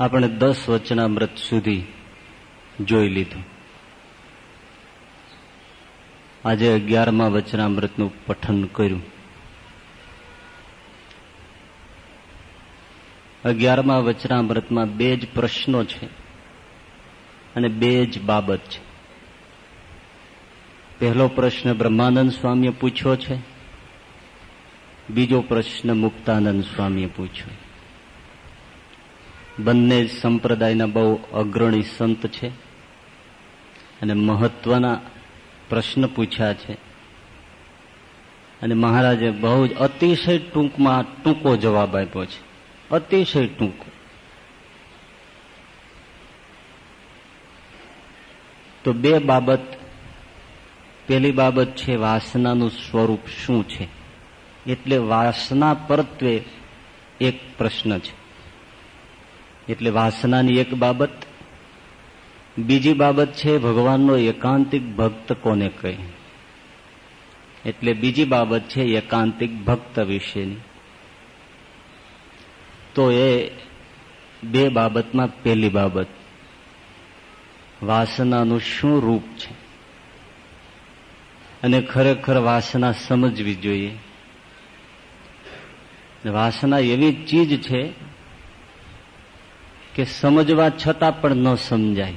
આપણે દસ વચનામૃત સુધી જોઈ લીધું. આજે અગિયારમાં વચનામૃતનું પઠન કર્યું. અગિયારમાં વચનામૃતમાં બે જ પ્રશ્નો છે અને બે જ બાબત છે. પહેલો પ્રશ્ન બ્રહ્માનંદ સ્વામીએ પૂછ્યો છે. બીજો પ્રશ્ન મુક્તાનંદ સ્વામીએ પૂછ્યો બંને સંપ્રદાયના બહુ અગ્રણી સંત છે. અને મહત્વના પ્રશ્ન પૂછ્યા છે. અને મહારાજે બહુ જ અતિશય ટૂંકમાં ટૂંકો જવાબ આપ્યો છે. અતિશય ટૂંકો. તો બે બાબત. પેલી બાબત છે વાસનાનું સ્વરૂપ શું છે? એટલે વાસના પરત્વે એક પ્રશ્ન છે. એટલે વાસનાની એક બાબત. બીજી બાબત છે ભગવાનનો એકાંતિક ભક્ત કોને કહે? એટલે બીજી બાબત છે એકાંતિક ભક્ત વિશેની. તો એ બે બાબતમાં પહેલી બાબત. વાસનાનું શું રૂપ છે? અને ખરેખર વાસના સમજવી જોઈએ. વાસના એવી ચીજ છે કે સમજવા છતાં પણ ન સમજાય.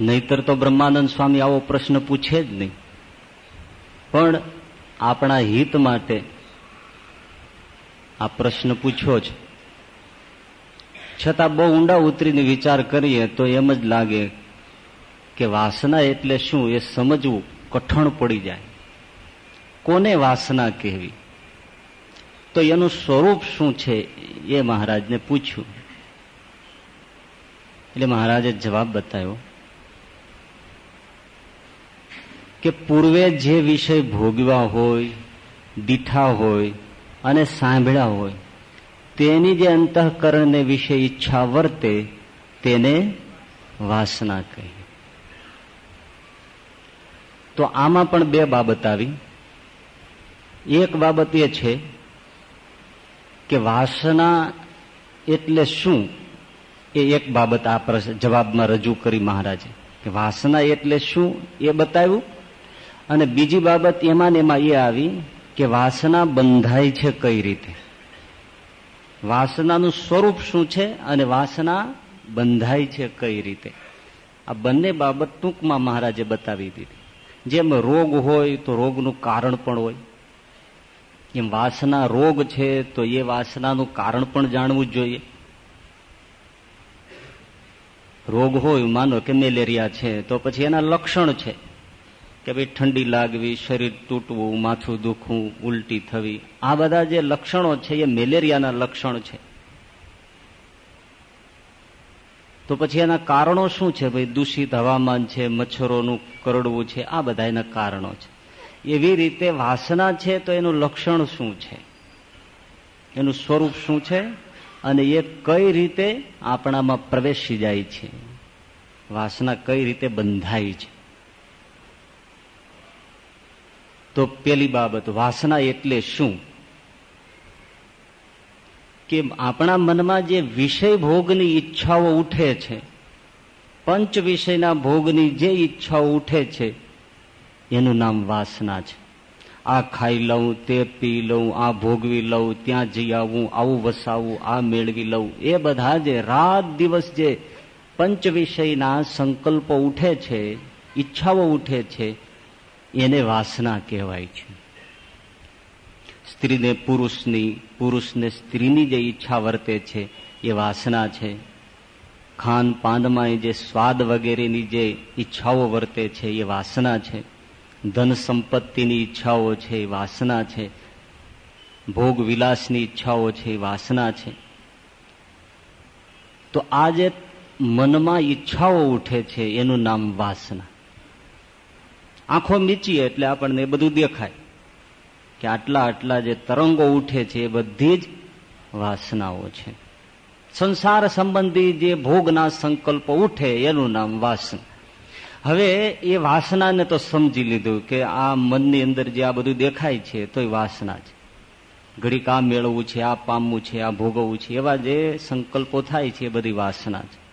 નહીતર તો બ્રહ્માનંદ સ્વામી આવો પ્રશ્ન પૂછે જ નહીં. પણ આપણા હિત માટે આ પ્રશ્ન પૂછ્યો છે. છતાં બહુ ઊંડા ઉતરીને વિચાર કરીએ તો એમ જ લાગે કે વાસના એટલે શું? એ સમજવું કઠણ પડી જાય. કોને વાસના કહેવી? તો એનું સ્વરૂપ શું છે? એ મહારાજને પૂછ્યું. એટલે મહારાજે જવાબ બતાવ્યો કે પૂર્વે જે વિષય ભોગવા હોય, દીઠા હોય અને સાંભળ્યા હોય, તેની જે અંતઃકરણને વિશે ઈચ્છા વર્તે, તેને વાસના કહી. તો આમાં પણ બે બાબત આવી. એક બાબત એ છે કે વાસના એટલે શું? એ એક બાબત આ જવાબમાં રજૂ કરી મહારાજે. કે વાસના એટલે શું એ બતાવ્યું? અને બીજી બાબત એમાં ને એમાં એ આવી કે વાસના બંધાય છે કઈ રીતે? વાસનાનું સ્વરૂપ શું છે અને વાસના બંધાય છે કઈ રીતે? આ બંને બાબત ટૂંકમાં મહારાજે બતાવી દીધી. જેમ રોગ હોય તો રોગનું કારણ પણ હોય. એમ વાસના રોગ છે તો એ વાસનાનું કારણ પણ જાણવું જોઈએ. રોગ હોય, માનો કે મેલેરિયા છે, તો પછી એના લક્ષણ છે કે ભાઈ ઠંડી લાગવી, શરીર તૂટવું, માથું દુખવું, ઉલટી થવી. આ બધા જે લક્ષણો છે એ મેલેરિયાના લક્ષણ છે. તો પછી એના કારણો શું છે? ભાઈ દૂષિત હવામાન છે, મચ્છરોનું કરડવું છે, આ બધા એના કારણો છે. એવી રીતે વાસના છે તો એનું લક્ષણ શું છે? એનું સ્વરૂપ શું છે? અને એ કઈ રીતે આપણામાં પ્રવેશી જાય છે? વાસના કઈ રીતે બંધાય છે? તો પેલી બાબત, વાસના એટલે શું? કે આપણા મનમાં જે વિષય ભોગની ઈચ્છાઓ ઉઠે છે, પંચ વિષયના ભોગની જે ઈચ્છાઓ ઉઠે છે એનું નામ વાસના છે. આ ખાઈ લઉં, તે પી લઉં, આ ભોગવી લઉં, ત્યાં જઈ આવું આવું વસાવું, આ મેળવી લઉં. એ બધા જે રાત દિવસ જે પંચ વિષયના સંકલ્પો ઉઠે છે, ઈચ્છાઓ ઉઠે છે, એને વાસના કહેવાય છે. સ્ત્રીને પુરુષની, પુરુષને સ્ત્રીની જે ઈચ્છા વર્તે છે, એ વાસના છે. ખાન પાનમાં જે સ્વાદ વગેરેની જે ઈચ્છાઓ વર્તે છે, એ વાસના છે. ધન સંપત્તિની ઈચ્છાઓ છે, એ વાસના છે. ભોગ વિલાસની ઈચ્છાઓ છે, એ વાસના છે. તો આ જે મનમાં ઈચ્છાઓ ઉઠે છે, એનું નામ વાસના. આંખો મીચીએ એટલે આપણને બધું દેખાય કે આટલા આટલા જે તરંગો ઉઠે છે, એ બધી જ વાસનાઓ છે. સંસાર સંબંધી જે ભોગના સંકલ્પો ઉઠે, એનું નામ વાસના. હવે એ વાસનાને તો સમજી લીધું કે આ મનની અંદર જે આ બધું દેખાય છે તો એ વાસના છે. ઘડીક આ મેળવવું છે, આ પામવું છે, આ ભોગવવું છે, એવા જે સંકલ્પો થાય છે, એ બધી વાસના છે.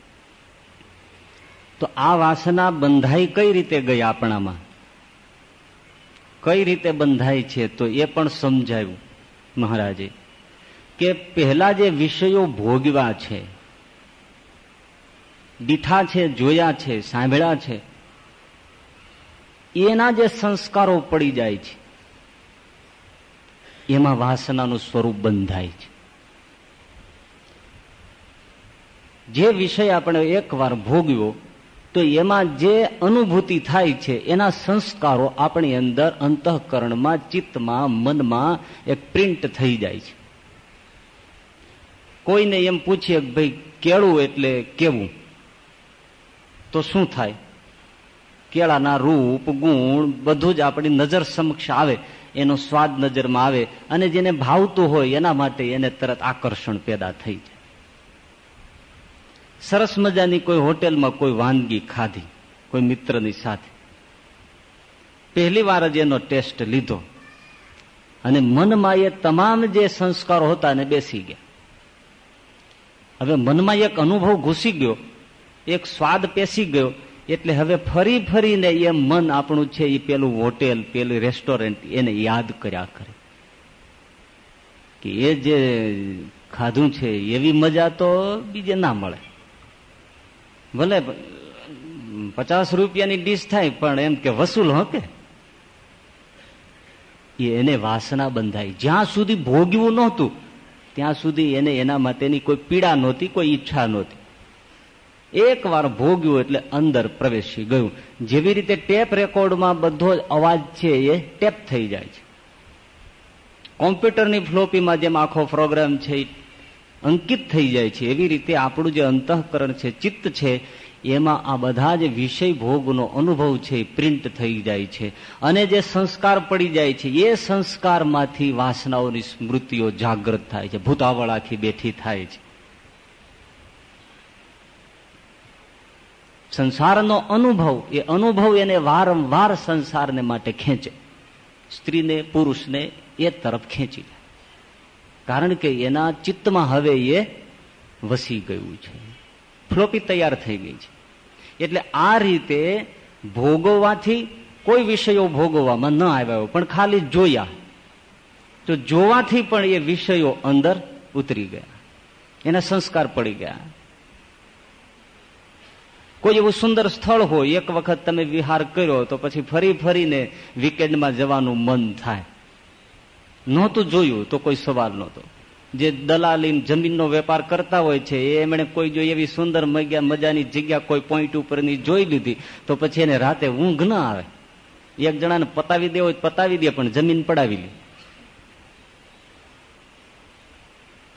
તો આ વાસના બંધાઈ કઈ રીતે ગઈ આપણામાં? કઈ રીતે બંધાય છે, તો એ પણ સમજાયું મહારાજે, કે પહેલા જે વિષયો ભોગવા છે, દીઠા છે, જોયા છે, સાંભળ્યા છે એના જે સંસ્કારો પડી જાય છે, એમાં વાસનાનું સ્વરૂપ બંધાય છે. જે વિષય આપણે એકવાર ભોગવ્યો તો એમાં જે અનુભૂતિ થાય છે, એના સંસ્કારો આપણી અંદર અંતઃકરણમાં, ચિત્તમાં, મનમાં એક પ્રિન્ટ થઈ જાય છે. કોઈને એમ પૂછીએ કે ભાઈ, કેળું એટલે કેવું? તો શું થાય? કેળાના રૂપ, ગુણ બધું જ આપણી નજર સમક્ષ આવે, એનો સ્વાદ નજરમાં આવે અને જેને ભાવતું હોય એના માટે એને તરત આકર્ષણ પેદા થઈ જાય. સરસ મજાની કોઈ હોટેલમાં કોઈ વાનગી ખાધી, કોઈ મિત્રની સાથે. પહેલી વાર જ એનો ટેસ્ટ લીધો અને મનમાં એ તમામ જે સંસ્કારો હતા એને બેસી ગયા. હવે મનમાં એક અનુભવ ઘૂસી ગયો, એક સ્વાદ પેસી ગયો એટલે હવે ફરી ફરીને એ મન આપણું છે એ પેલું હોટેલ, પેલું રેસ્ટોરન્ટ, એને યાદ કર્યા કરે. કે એ જે ખાધું છે, એવી મજા તો બીજે ના મળે. ભલે પચાસ રૂપિયાની ડીશ થાય, પણ એમ કે વસૂલ, હો કે? એને વાસના બંધાય જ્યાં સુધી ભોગવું નહોતું, ત્યાં સુધી એને એના માટેની કોઈ પીડા નહોતી, કોઈ ઈચ્છા નહોતી. એક વાર ભોગ્યું એટલે અંદર પ્રવેશી ગયું. જેવી રીતે ટેપ રેકોર્ડમાં બધો અવાજ છે એ ટેપ થઈ જાય છે. કોમ્પ્યુટરની ફ્લોપીમાં જેમ આખો પ્રોગ્રામ છે અંકિત થઈ જાય છે. એવી રીતે આપણું જે અંતઃકરણ છે, ચિત્ત છે, એમાં આ બધા જ વિષય ભોગનો અનુભવ છે પ્રિન્ટ થઈ જાય છે. અને જે સંસ્કાર પડી જાય છે, એ સંસ્કારમાંથી વાસનાઓની સ્મૃતિઓ જાગૃત થાય છે ભૂતાવળ આખી બેઠી થાય છે. સંસારનો અનુભવ, એ અનુભવ એને વારંવાર સંસારને માટે ખેંચે. સ્ત્રીને, પુરુષને એ તરફ ખેંચી લે. કારણ કે એના ચિત્તમાં હવે એ વસી ગયું છે. ફ્લોપી તૈયાર થઈ ગઈ છે. એટલે આ રીતે ભોગવવાથી કોઈ વિષયો ભોગવવામાં ન આવ્યો પણ ખાલી જોયા. તો જોવાથી પણ એ વિષયો અંદર ઉતરી ગયા. એના સંસ્કાર પડી ગયા. કોઈ એવું સુંદર સ્થળ હોય, એક વખત તમે વિહાર કર્યો તો પછી ફરી ફરીને વીકેન્ડમાં જવાનું મન થાય. નહોતું જોયું તો કોઈ સવાલ નહોતો. જે દલાલી જમીનનો વેપાર કરતા હોય છે એમણે કોઈ જો એવી સુંદર મજાની જગ્યા કોઈ પોઈન્ટ ઉપરની જોઈ લીધી, તો પછી એને રાતે ઊંઘ ના આવે. એક જણાને પતાવી દે હોય પતાવી દે, પણ જમીન પડાવી લે.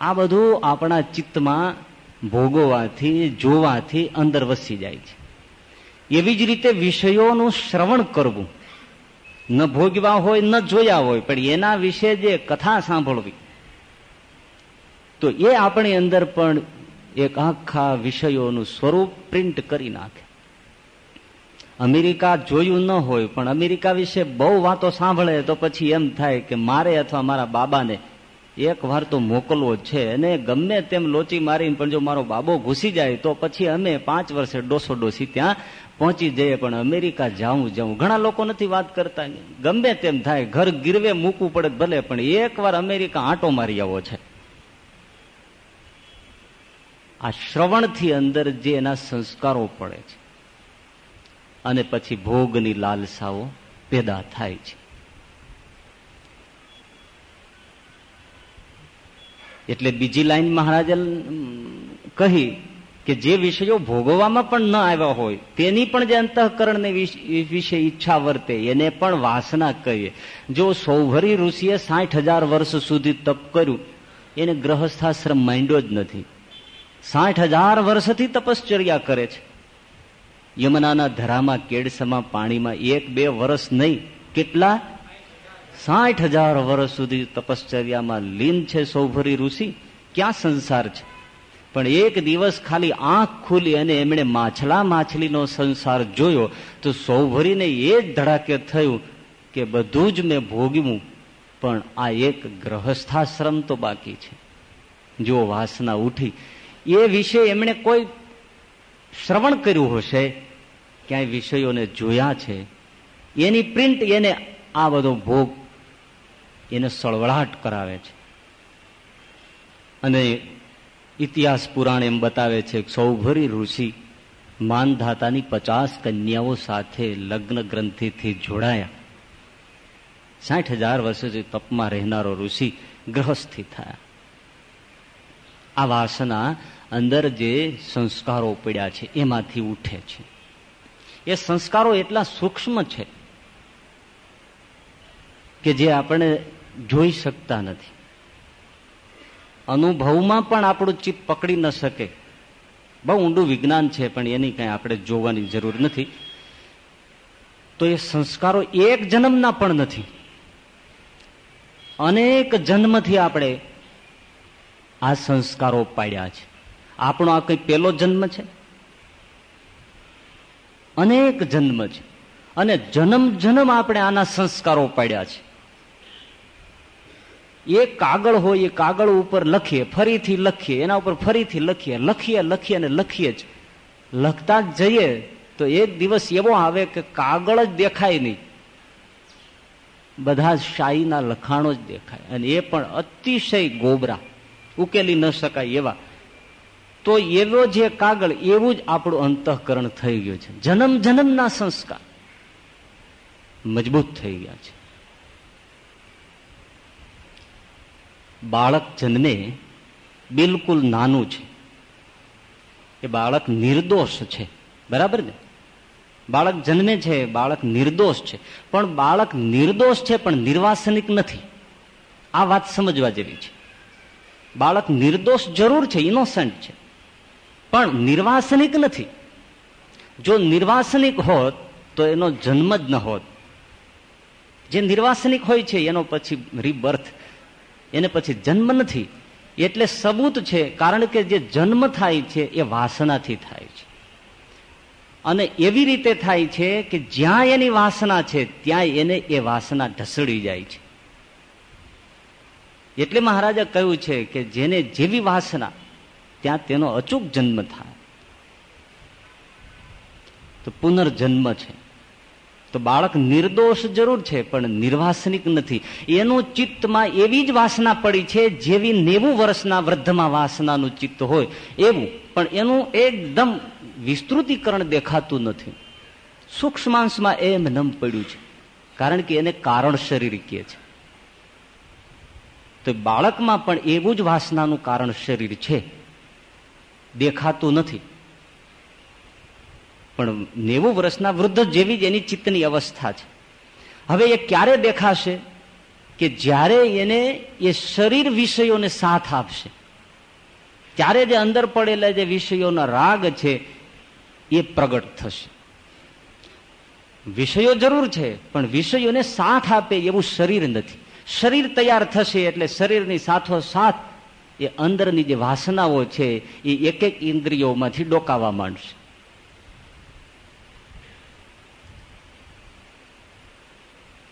આ બધું આપણા ચિત્તમાં ભોગવવાથી, જોવાથી અંદર વસી જાય છે. એવી જ રીતે વિષયોનું શ્રવણ કરવું. ન ભોગવા હોય, ન જોયા હોય, પણ એના વિશે જે કથા સાંભળવી, તો એ આપણી અંદર પણ એક આખા વિષયોનું સ્વરૂપ પ્રિન્ટ કરી નાખે. અમેરિકા જોયું ન હોય, પણ અમેરિકા વિશે બહુ વાતો સાંભળે તો પછી એમ થાય કે મારે અથવા મારા બાબાને એક વાર તો મોકલવો છે અને ગમે તેમ લોચી મારીને પણ જો મારો બાબો ઘૂસી જાય તો પછી અમે પાંચ વર્ષે ડોસો ડોસી ત્યાં પહોંચી જઈએ. પણ અમેરિકા જાઉં જાઉં. ઘણા લોકો નથી વાત કરતા ગમે તેમ થાય. ઘર ગીરવે મૂકવું પડે ભલે, પણ એક વાર અમેરિકા આંટો મારી આવો છે. આ શ્રવણથી અંદર જે એના સંસ્કારો પડે છે. અને પછી ભોગની લાલસાઓ પેદા થાય છે. એટલે બીજી લાઈન મહારાજે કહી કે જે વિષયો ભોગવવામાં પણ ન આવ્યા હોય, તેની પણ જે અંતઃકરણને વિશે ઈચ્છા વર્તે, એને પણ વાસના કહીએ. જો સૌભરી ઋષિએ સાઠ હજાર વર્ષ સુધી તપ કર્યું, એને ગ્રહસ્થાશ્રમ માંડ્યો જ નથી. સાઠ હજાર વર્ષથી તપશ્ચર્યા કરે છે. યમુનાના ધરામાં કેડસમાં પાણીમાં એક બે વર્ષ નહીં, કેટલા સાઠ હજાર વર્ષ સુધી તપશ્ચર્યામાં લીન છે સૌભરી ઋષિ. ક્યાં સંસાર છે? પણ એક દિવસ ખાલી આંખ ખુલી અને એમણે માછલા માછલીનો સંસાર જોયો તો સૌભરીને એ જ ધડાકે થયું કે બધું જ મેં ભોગવ્યું, પણ આ એક ગ્રહસ્થાશ્રમ તો બાકી છે. જો વાસના ઉઠી. એ વિશે એમણે કોઈ શ્રવણ કર્યું હશે? ક્યાંય વિષયોને જોયા છે? એની પ્રિન્ટ એને આ બધો ભોગ એને સળવળાટ કરાવે છે. અને ઇતિહાસ પુરાણ એમ બતાવે છે સૌભરી ઋષિ માનધાતાની પચાસ કન્યાઓ સાથે લગ્ન ગ્રંથિથી જોડાયા. સાઠ હજાર વર્ષ તપમાં રહેનારો ઋષિ ગ્રહસ્થી થયા. આ વાસના અંદર જે સંસ્કારો પડ્યા છે, એમાંથી ઉઠે છે. એ સંસ્કારો એટલા સૂક્ષ્મ છે કે જે આપણે જોઈ શકતા નથી. અનુભવમાં પણ આપણું ચિત્ત પકડી ન શકે. બહુ ઊંડું વિજ્ઞાન છે, પણ એની કઈ આપણે જોવાની જરૂર નથી. તો એ સંસ્કારો એક જન્મના પણ નથી. અનેક જન્મથી આપણે આ સંસ્કારો પાડ્યા છે. આપણો આ કઈ પેલો જન્મ છે? અનેક જન્મ છે. અને જન્મ જન્મ આપણે આના સંસ્કારો પાડ્યા છે. એ કાગળ હોય, એ કાગળ ઉપર લખીએ, ફરીથી લખીએ, એના ઉપર ફરીથી લખીએ લખીએ લખીએ અને લખીએ જ. લખતા જ જઈએ તો એક દિવસ એવો આવે કે કાગળ જ દેખાય નહીં. બધા શાહીના લખાણો જ દેખાય અને એ પણ અતિશય ગોબરા. ઉકેલી ન શકાય એવા. તો એવો જે કાગળ, એવું જ આપણું અંતઃકરણ થઈ ગયું છે. જન્મ જન્મના સંસ્કાર. મજબૂત થઈ ગયા છે. બાળક જન્મે બિલકુલ નાનું છે. એ બાળક નિર્દોષ છે. બરાબર ને? બાળક જન્મે છે, બાળક નિર્દોષ છે. પણ બાળક નિર્દોષ છે પણ નિર્વાસનિક નથી. આ વાત સમજવા જેવી છે. બાળક નિર્દોષ જરૂર છે ઇનોસન્ટ છે. પણ નિર્વાસનિક નથી. જો નિર્વાસનિક હોત, તો એનો જન્મ જ ન હોત. જે નિર્વાસનિક હોય છે, એનો પછી રીબર્થ એને પછી જન્મ નથી. એટલે સબૂત છે, કારણ કે જે જન્મ થાય છે, એ વાસનાથી થાય છે. અને એવી રીતે થાય છે કે જ્યાં એની વાસના છે, ત્યાં એને એ વાસના ઢસડી જાય છે. એટલે મહારાજા કહ્યું છે કે જેને જેવી વાસના, ત્યાં તેનો અચૂક જન્મ થાય. તો પુનર્જન્મ છે. તો બાળક નિર્દોષ જરૂર છે, પણ નિર્વાસનિક નથી. એનું ચિત્તમાં એવી જ વાસના પડી છે, જેવી નેવું વર્ષના વૃદ્ધમાં વાસનાનું ચિત્ત હોય. એવું. પણ એનું એકદમ વિસ્તૃતિકરણ દેખાતું નથી. સૂક્ષ્માંશમાં એમ નમ પડ્યું છે. કારણ કે એને કારણ શરીર કહે છે. તો બાળકમાં પણ એવું જ વાસનાનું કારણ શરીર છે. દેખાતું નથી. પણ નેવું વર્ષના વૃદ્ધ જેવી જ એની ચિત્તની અવસ્થા છે. હવે એ ક્યારે દેખાશે કે જ્યારે એને એ શરીર વિષયોને સાથ આપશે? ત્યારે જે અંદર પડેલા જે વિષયોના રાગ છે, એ પ્રગટ થશે. વિષયો જરૂર છે, પણ વિષયોને સાથ આપે એવું શરીર નથી. શરીર તૈયાર થશે એટલે શરીરની સાથો સાથ એ અંદરની જે વાસનાઓ છે, એ એક એક ઇન્દ્રિયોમાંથી ડોકાવા માંડશે.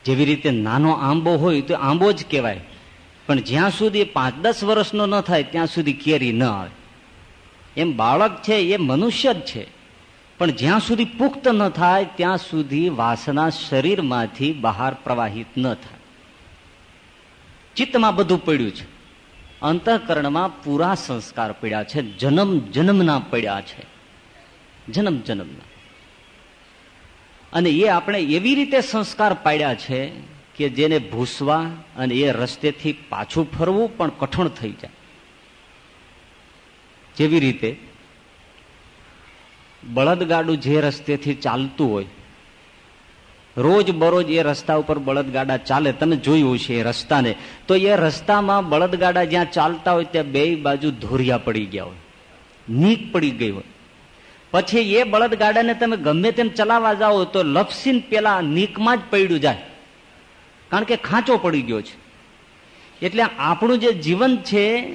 જેવી રીતે નાનો આંબો હોય તો આંબો જ કહેવાય. પણ જ્યાં સુધી પાંચ દસ વર્ષનો ન થાય, ત્યાં સુધી કેરી ન આવે. એમ બાળક છે, એ મનુષ્ય જ છે. પણ જ્યાં સુધી પુખ્ત ન થાય, ત્યાં સુધી વાસના શરીરમાંથી બહાર પ્રવાહિત ન થાય. ચિત્તમાં બધું પડ્યું છે. અંતઃકરણમાં પૂરા સંસ્કાર પડ્યા છે. જન્મ જન્મના પડ્યા છે. જન્મ જન્મના અને એ આપણે એવી રીતે સંસ્કાર પાડ્યા છે કે જેને ભૂસવા અને એ રસ્તેથી પાછું ફરવું પણ કઠણ થઈ જાય. જેવી રીતે બળદગાડું જે રસ્તેથી ચાલતું હોય, રોજ બરોજ એ રસ્તા ઉપર બળદગાડા ચાલે તમે જોયું છે એ રસ્તાને, તો એ રસ્તામાં બળદગાડા જ્યાં ચાલતા હોય ત્યાં બે બાજુ ધોરિયા પડી ગયા હોય, નીક પડી ગઈ હોય. પછી એ બળદગાડાને તમે ગમે તેમ ચલાવવા જાઓ તો લપસીન પેલા નીકમાં જ પડ્યું જાય. કારણ કે ખાંચો પડી ગયો છે. એટલે આપણું જે જીવન છે,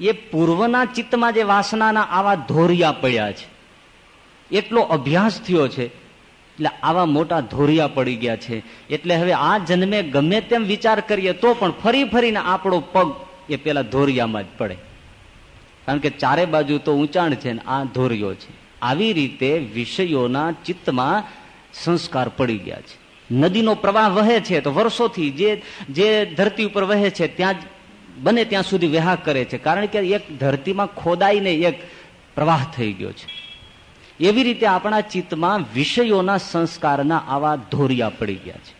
એ પૂર્વના ચિત્તમાં જે વાસનાના આવા ધોરિયા પડ્યા છે. એટલો અભ્યાસ થયો છે, એટલે આવા મોટા ધોરિયા પડી ગયા છે. એટલે હવે આ જન્મે ગમે તેમ વિચાર કરીએ તો પણ ફરી ફરીને આપણો પગ એ પેલા ધોરિયામાં જ પડે. કારણ કે ચારે બાજુ તો ઊંચાણ છે ને, આ ધોરિયો છે. આવી રીતે વિષયોના ચિત્તમાં સંસ્કાર પડી ગયા છે. નદીનો પ્રવાહ વહે છે તો વર્ષોથી જે જે ધરતી ઉપર વહે છે, ત્યાં બને ત્યાં સુધી વિહાર કરે છે. કારણ કે એક ધરતીમાં ખોદાઈને એક પ્રવાહ થઈ ગયો છે. એવી રીતે આપણા ચિત્તમાં વિષયોના સંસ્કારના આવા ધોરિયા પડી ગયા છે.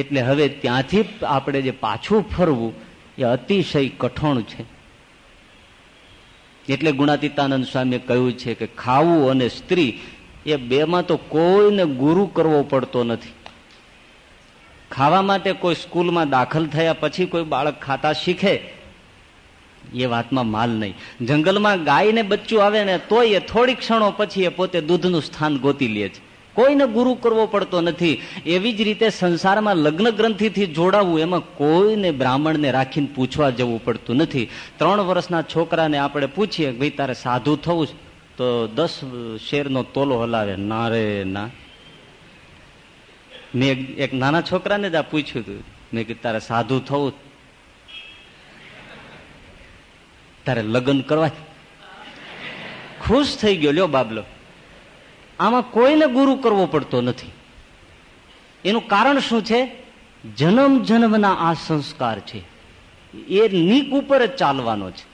એટલે હવે ત્યાંથી આપણે જે પાછું ફરવું, એ અતિશય કઠોણ છે. એટલે ગુણાતીતાનંદ સ્વામીએ કહ્યું છે કે ખાવું અને સ્ત્રી એ બેમાં તો કોઈને ગુરુ કરવો પડતો નથી. ખાવા માટે કોઈ સ્કૂલમાં દાખલ થયા પછી કોઈ બાળક ખાતા શીખે, એ વાતમાં માલ નહીં. જંગલમાં ગાય ને બચ્ચું આવે ને તોય એ થોડી ક્ષણો પછી એ પોતે દૂધનું સ્થાન ગોતી લે છે. કોઈને ગુરુ કરવો પડતો નથી. એવી જ રીતે સંસારમાં લગ્ન ગ્રંથિથી જોડાવવું એમાં કોઈને બ્રાહ્મણને રાખીને પૂછવા જવું પડતું નથી. ત્રણ વર્ષના છોકરાને આપણે પૂછીએ ભાઈ, તારે સાધુ થવું તો દસ શેરનો તોલો હલાવે. ના રે, ના. મેં એક નાના છોકરાને જ આ પૂછ્યું હતું. મેં કીધું, તારે સાધુ થવું તારે લગ્ન કરવા ખુશ થઈ ગયો લ્યો બાબલો. આમાં કોઈને ગુરુ કરવો પડતો નથી. એનું કારણ શું છે? જન્મ જન્મના આ સંસ્કાર છે. એ નીક ઉપર જ ચાલવાનો છે.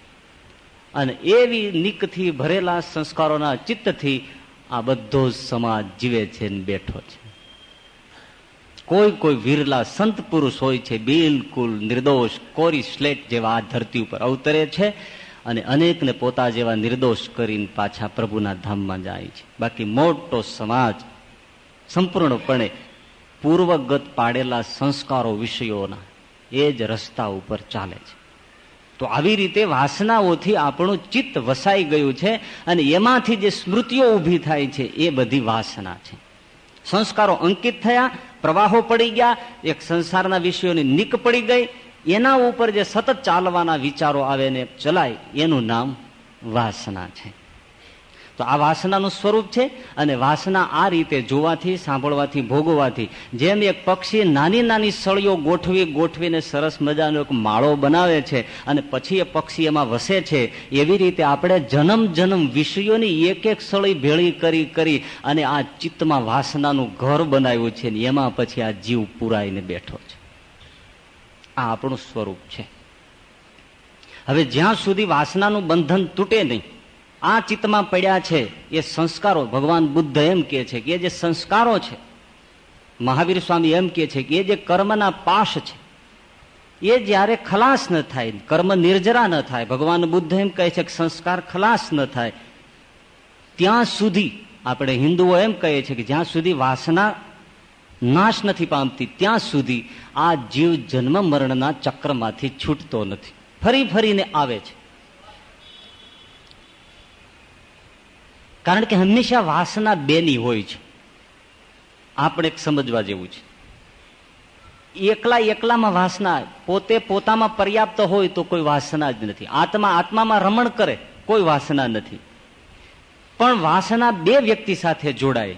અને એવી નીકથી ભરેલા સંસ્કારોના ચિત્તથી આ બધો સમાજ જીવે છે બેઠો છે. કોઈ કોઈ વિરલા સંત પુરુષ હોય છે, બિલકુલ નિર્દોષ, કોરી સ્લેટ જેવા આ ધરતી ઉપર અવતરે છે. અને અનેકને પોતા જેવા નિર્દોષ કરીને પાછા પ્રભુના ધામમાં જાય છે. બાકી મોટો સમાજ સંપૂર્ણપણે પૂર્વગત પાડેલા સંસ્કારો વિષયોના એ જ રસ્તા ઉપર ચાલે છે. તો આવી રીતે વાસનાઓથી આપણું ચિત્ત વસાઈ ગયું છે અને એમાંથી જે સ્મૃતિઓ ઊભી થાય છે એ બધી વાસના છે. સંસ્કારો અંકિત થયા, પ્રવાહો પડી ગયા, એક સંસારના વિષયોની નીક પડી ગઈ એના ઉપર જે સતત ચાલવાના વિચારો આવે ને ચલાય, એનું નામ વાસના છે. તો આ વાસનાનું સ્વરૂપ છે અને વાસના આ રીતે જોવાથી, સાંભળવાથી, ભોગવવાથી, જેમ એક પક્ષી નાની નાની સળીઓ ગોઠવી ગોઠવીને સરસ મજાનો એક માળો બનાવે છે અને પછી એ પક્ષી એમાં વસે છે, એવી રીતે આપણે જન્મ જન્મ વિષયોની એક એક સળી ભેળી કરી કરી અને આ ચિત્તમાં વાસનાનું ઘર બનાવ્યું છે ને એમાં પછી આ જીવ પુરાઈને બેઠો છે. આ આપણું સ્વરૂપ છે. હવે જ્યાં સુધી વાસનાનું બંધન તૂટે નહીં, આ ચિત્તમાં પડ્યા છે, એ સંસ્કારો, ભગવાન બુદ્ધ એમ કે છે કે જે સંસ્કારો છે, મહાવીર સ્વામી એમ કે છે કે એ જે કર્મના પાશ છે, એ જ્યારે ખલાસ ન થાય, કર્મ નિર્જરા ન થાય, ભગવાન બુદ્ધ એમ કહે છે કે સંસ્કાર ખલાસ ન થાય, ત્યાં સુધી, આપણે હિન્દુઓ એમ કહીએ છીએ કે જ્યાં સુધી વાસના નાશ નથી પામતી, ત્યાં સુધી આ જીવ જન્મ મરણના ચક્રમાંથી છૂટતો નથી. ફરી ફરીને આવે છે. કારણ કે હંમેશા વાસના બેની હોય છે. આપણે સમજવા જેવું છે. એકલા એકલામાં વાસના, પોતે પોતામાં પર્યાપ્ત હોય તો કોઈ વાસના જ નથી. આત્મા આત્મામાં રમણ કરે, કોઈ વાસના નથી. પણ વાસના બે વ્યક્તિ સાથે જોડાય.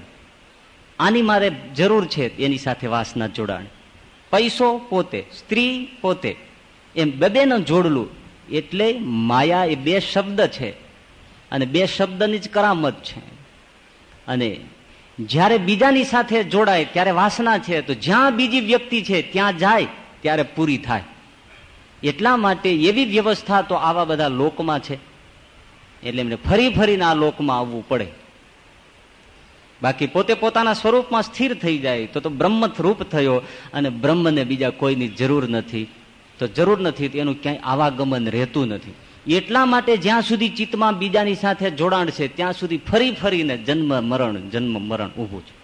આની મારે જરૂર છે એની સાથે વાસના જોડાણ. પૈસો પોતે, સ્ત્રી પોતે. એમ બેનું જોડલું એટલે માયા એ બે શબ્દ છે અને બે શબ્દની જ કરામત છે. અને જ્યારે બીજાની સાથે જોડાય, ત્યારે વાસના છે, તો જ્યાં બીજી વ્યક્તિ છે, ત્યાં જાય, ત્યારે પૂરી થાય. એટલા માટે એવી વ્યવસ્થા તો આવા બધા લોકમાં છે. એટલે એમને ફરી ફરીને આ લોકમાં આવવું પડે. બાકી પોતે પોતાના સ્વરૂપમાં સ્થિર થઈ જાય તો તો બ્રહ્મ રૂપ થયો અને બ્રહ્મને બીજા કોઈની જરૂર નથી. તો જરૂર નથી એનું ક્યાંય આવાગમન રહેતું નથી. એટલા માટે જ્યાં સુધી ચિત્તમાં બીજાની સાથે જોડાણ છે, ત્યાં સુધી ફરી ફરીને જન્મ મરણ જન્મ મરણ ઉભું છે.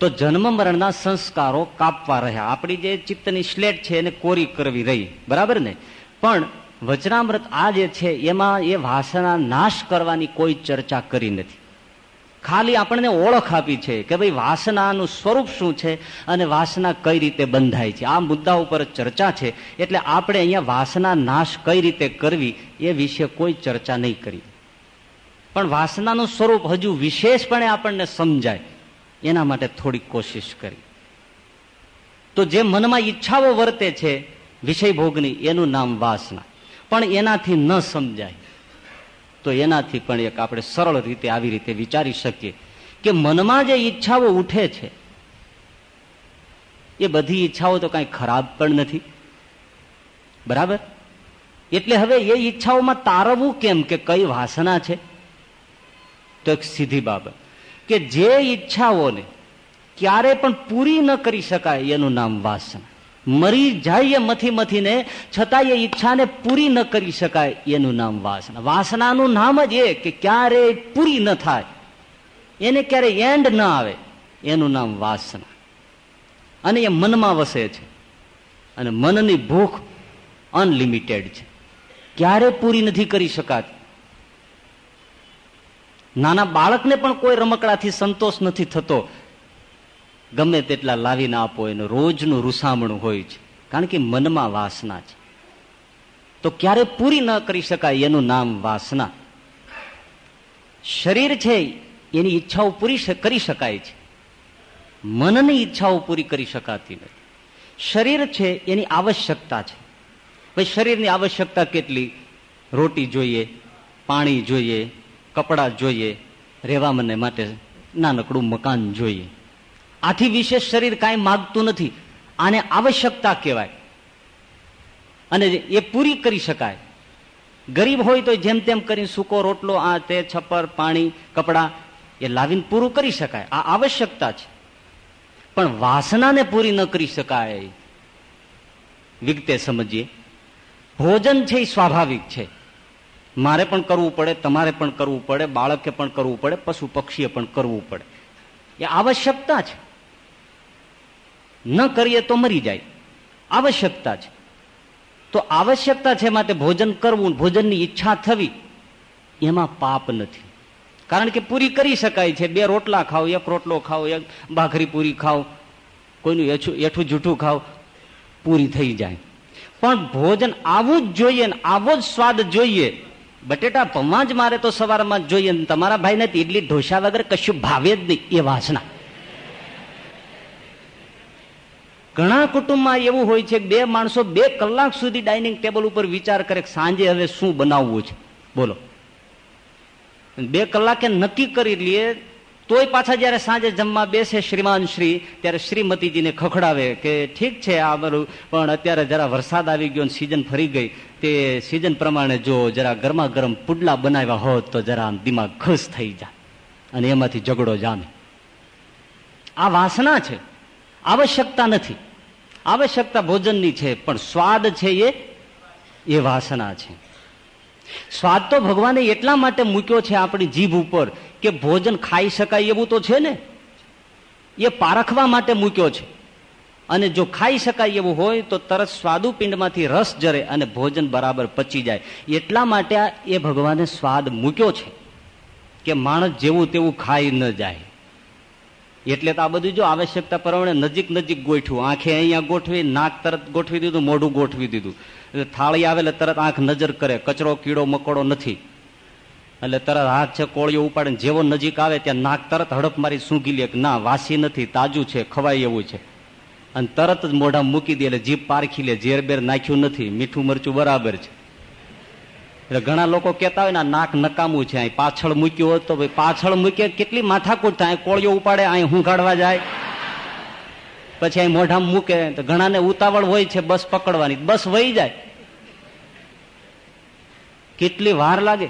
તો જન્મ મરણના સંસ્કારો કાપવા રહ્યા. આપણી જે ચિત્તની સ્લેટ છે એને કોરી કરવી રહી. બરાબર ને? પણ વચનામૃત આ જે છે, એમાં એ વાસના નાશ કરવાની કોઈ ચર્ચા કરી નથી. ખાલી આપણને ઓળખ આપી છે કે ભાઈ વાસનાનું સ્વરૂપ શું છે અને વાસના કઈ રીતે બંધાય છે. આ મુદ્દા ઉપર ચર્ચા છે. એટલે આપણે અહીંયા વાસના નાશ કઈ રીતે કરવી એ વિશે કોઈ ચર્ચા નહીં કરી. પણ વાસનાનું સ્વરૂપ હજુ વિશેષપણે આપણને સમજાય. એના માટે થોડી કોશિશ કરી. તો જે મનમાં ઈચ્છાઓ વર્તે છે વિષય ભોગની એનું નામ વાસના. પણ એનાથી ન સમજાય. તો એનાથી પણ એક આપણે સરળ રીતે આવી રીતે વિચારી શકીએ કે મનમાં જે ઈચ્છાઓ ઉઠે છે, એ બધી ઈચ્છાઓ તો કઈ ખરાબ પણ નથી. બરાબર? એટલે હવે એ ઈચ્છાઓમાં તારવવું કેમ કે કઈ વાસના છે? તો એક સીધી બાબત, કે જે ઈચ્છાઓને ક્યારે પણ પૂરી ન કરી શકાય એનું નામ વાસના. મરી જાય મથી મથીને છતાં એ ઈચ્છાને પૂરી ન કરી શકાય. એનું નામ વાસના. વાસનાનું નામ જ એ કે ક્યારે પૂરી ન થાય. એને ક્યારે એન્ડ ન આવે. એનું નામ વાસના. અને એ મનમાં વસે છે. અને મનની ભૂખ અનલિમિટેડ છે. ક્યારે પૂરી નથી કરી શકાતી. નાના બાળકને પણ કોઈ રમકડાથી સંતોષ નથી થતો. ગમે તેટલા લાવીને આપો, એનું રોજનું રૂસામણું હોય છે. કારણ કે મનમાં વાસના છે. તો ક્યારે પૂરી ન કરી શકાય એનું નામ વાસના. શરીર છે, એની ઈચ્છાઓ પૂરી કરી શકાય છે. મનની ઈચ્છાઓ પૂરી કરી શકાતી નથી. શરીર છે, એની આવશ્યકતા છે. ભાઈ, શરીરની આવશ્યકતા કેટલી? રોટી જોઈએ, પાણી જોઈએ, કપડાં જોઈએ, રહેવા મને માટે નાનકડું મકાન જોઈએ. આથી વિશેષ શરીર કાંઈ માગતું નથી. આને આવશ્યકતા કહેવાય. અને એ પૂરી કરી શકાય. ગરીબ હોય તો જેમ તેમ કરી સૂકો રોટલો, આ તે છપ્પર, પાણી, કપડાં, એ લાવીને પૂરું કરી શકાય. આ આવશ્યકતા છે. પણ વાસનાને પૂરી ન કરી શકાય. વિગતે સમજીએ. ભોજન છે એ સ્વાભાવિક છે. મારે પણ કરવું પડે, તમારે પણ કરવું પડે, બાળકે પણ કરવું પડે, પશુ પક્ષીએ પણ કરવું પડે. એ આવશ્યકતા છે. ન કરીએ તો મરી જાય. આવશ્યકતા છે. તો આવશ્યકતા છે માટે ભોજન કરવું, ભોજનની ઈચ્છા થવી, એમાં પાપ નથી. કારણ કે પૂરી કરી શકાય છે. બે રોટલા ખાવ એક રોટલો ખાવ એક ભાખરી પૂરી ખાવ કોઈનું એઠું જૂઠું ખાવ પૂરી થઈ જાય. પણ ભોજન આવું જ જોઈએ આવો જ સ્વાદ જોઈએ. બટેટા પૌવા જ મારે તો સવારમાં જોઈએ તમારા ભાઈને ઇડલી ઢોસા વગર કશું ભાવે જ નહીં. એ વાસના. ઘણા કુટુંબમાં એવું હોય છે કે બે માણસો બે કલાક સુધી ડાઇનિંગ ટેબલ ઉપર વિચાર કરે સાંજે હવે શું બનાવવું છે. બોલો. બે કલાકે નક્કી કરી લઈએ તોય પાછા જયારે સાંજે જમવા બેસે શ્રીમાન શ્રી, ત્યારે શ્રીમતીજીને ખખડાવે કે ઠીક છે આ બધું, પણ અત્યારે જરા વરસાદ આવી ગયો સિઝન ફરી ગઈ, તે સિઝન પ્રમાણે જો જરા ગરમા ગરમ પુડલા બનાવ્યા હોત તો જરા દિમાગ ખુશ થઈ જાય અને એમાંથી ઝઘડો જામે. આ વાસના છે. આવશ્યકતા નથી. આવશ્યકતા ભોજનની છે પણ સ્વાદ છે એ એ વાસના છે સ્વાદ તો ભગવાને એટલા માટે મૂક્યો છે આપણી જીભ ઉપર કે ભોજન ખાઈ શકાય એવું તો છે ને? એ પારખવા માટે મૂક્યો છે. અને જો ખાઈ શકાય એવું હોય તો તરત સ્વાદુપિંડમાંથી રસ જરે અને ભોજન બરાબર પચી જાય. એટલા માટે એ ભગવાને સ્વાદ મૂક્યો છે કે માણસ જેવું તેવું ખાઈ ન જાય. એટલે તો આ બધું જો આવશ્યકતા પ્રમાણે નજીક નજીક ગોઠવું. આંખે અહીંયા ગોઠવી, નાક તરત ગોઠવી દીધું, મોઢું ગોઠવી દીધું. થાળી આવે એટલે તરત આંખ નજર કરે. કચરો, કીડો, મકોડો નથી. એટલે તરત હાથ છે, કોળીઓ ઉપાડે જેવો નજીક આવે ત્યાં નાક તરત હડપ મારી સૂંઘી લે ના, વાસી નથી, તાજું છે, ખવાય એવું છે. અને તરત જ મોઢા મૂકી દે એટલે જીભ પારખી લે ઝેર બેર નાખ્યું નથી, મીઠું મરચું બરાબર છે. એટલે ઘણા લોકો કેતા હોય ને નાક નકામું છે, અહીં પાછળ મૂક્યું હોત તો ભાઈ પાછળ મૂકીએ કેટલી માથાકૂટ થાય કોળીઓ ઉપાડે, અહીં હું કાઢવા જાય. પછી અહીં મોઢામાં મૂકે, તો ઘણાને ઉતાવળ હોય છે બસ પકડવાની. બસ વહી જાય. કેટલી વાર લાગે?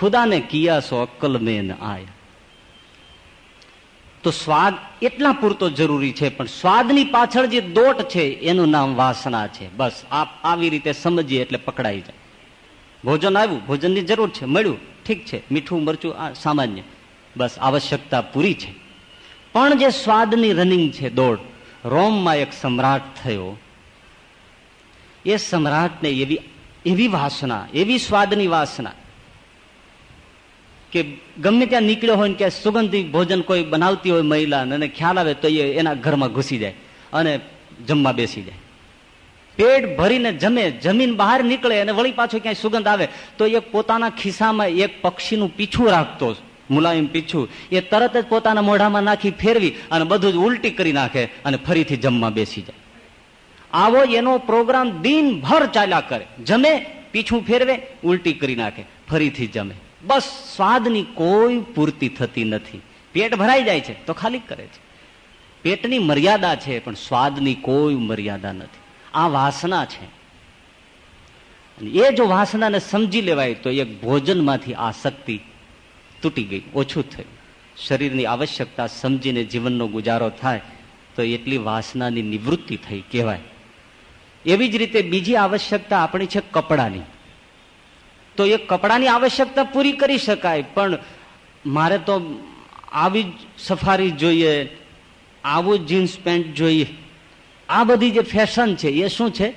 ખુદાને કિયા સો અક્કલ મેન આયા. તો સ્વાદ એટલા પૂરતો જરૂરી છે, પણ સ્વાદની પાછળ જે દોટ છે, એનું નામ વાસના છે. બસ, આપ આવી રીતે સમજીએ એટલે પકડાઈ જાય. ભોજન આવ્યું, ભોજનની જરૂર છે, મળ્યું. ઠીક છે, મીઠું, મરચું, આ સામાન્ય. બસ, આવશ્યકતા પૂરી છે. પણ જે સ્વાદની રનિંગ છે દોડ, રોમમાં એક સમ્રાટ થયો. એ સમ્રાટને એવી એવી વાસના, એવી સ્વાદની વાસના કે ગમે ત્યાં નીકળ્યો હોય ને કે સુગંધી ભોજન કોઈ બનાવતી હોય મહિલા અને ખ્યાલ આવે તો એ એના ઘરમાં ઘૂસી જાય અને જમવા બેસી જાય. પેટ ભરીને જમે, જમીન બહાર નીકળે અને વળી પાછો ક્યાંય સુગંધ આવે તો એ પોતાના ખિસ્સામાં એક પક્ષીનું પીછું રાખતો મુલાયમ પીછું. એ તરત જ પોતાના મોઢામાં નાખી ફેરવી અને બધું જ ઉલટી કરી નાખે અને ફરીથી જમવા બેસી જાય. આવો એનો પ્રોગ્રામ દિનભર ચાલ્યા કરે. જમે, પીછું ફેરવે, ઉલટી કરી નાખે, ફરીથી જમે. બસ સ્વાદની કોઈ પૂર્તિ થતી નથી. પેટ ભરાઈ જાય છે, તો ખાલી કરે છે. પેટની મર્યાદા છે, પણ સ્વાદની કોઈ મર્યાદા નથી. આ વાસના છે. એ જો વાસનાને સમજી લેવાય, તો એક ભોજનમાંથી આસક્તિ તૂટી ગઈ, ઓછું થયું. શરીરની આવશ્યકતા સમજીને જીવનનો ગુજારો થાય, તો એટલી વાસનાની નિવૃત્તિ થઈ કહેવાય. એવી જ રીતે બીજી આવશ્યકતા આપણી છે કપડાની. તો એ કપડાની આવશ્યકતા પૂરી કરી શકાય, પણ મારે તો આવી જ સફારી જોઈએ, આવું જીન્સ પેન્ટ જોઈએ. આ બધી જે ફેશન છે, એ શું છે?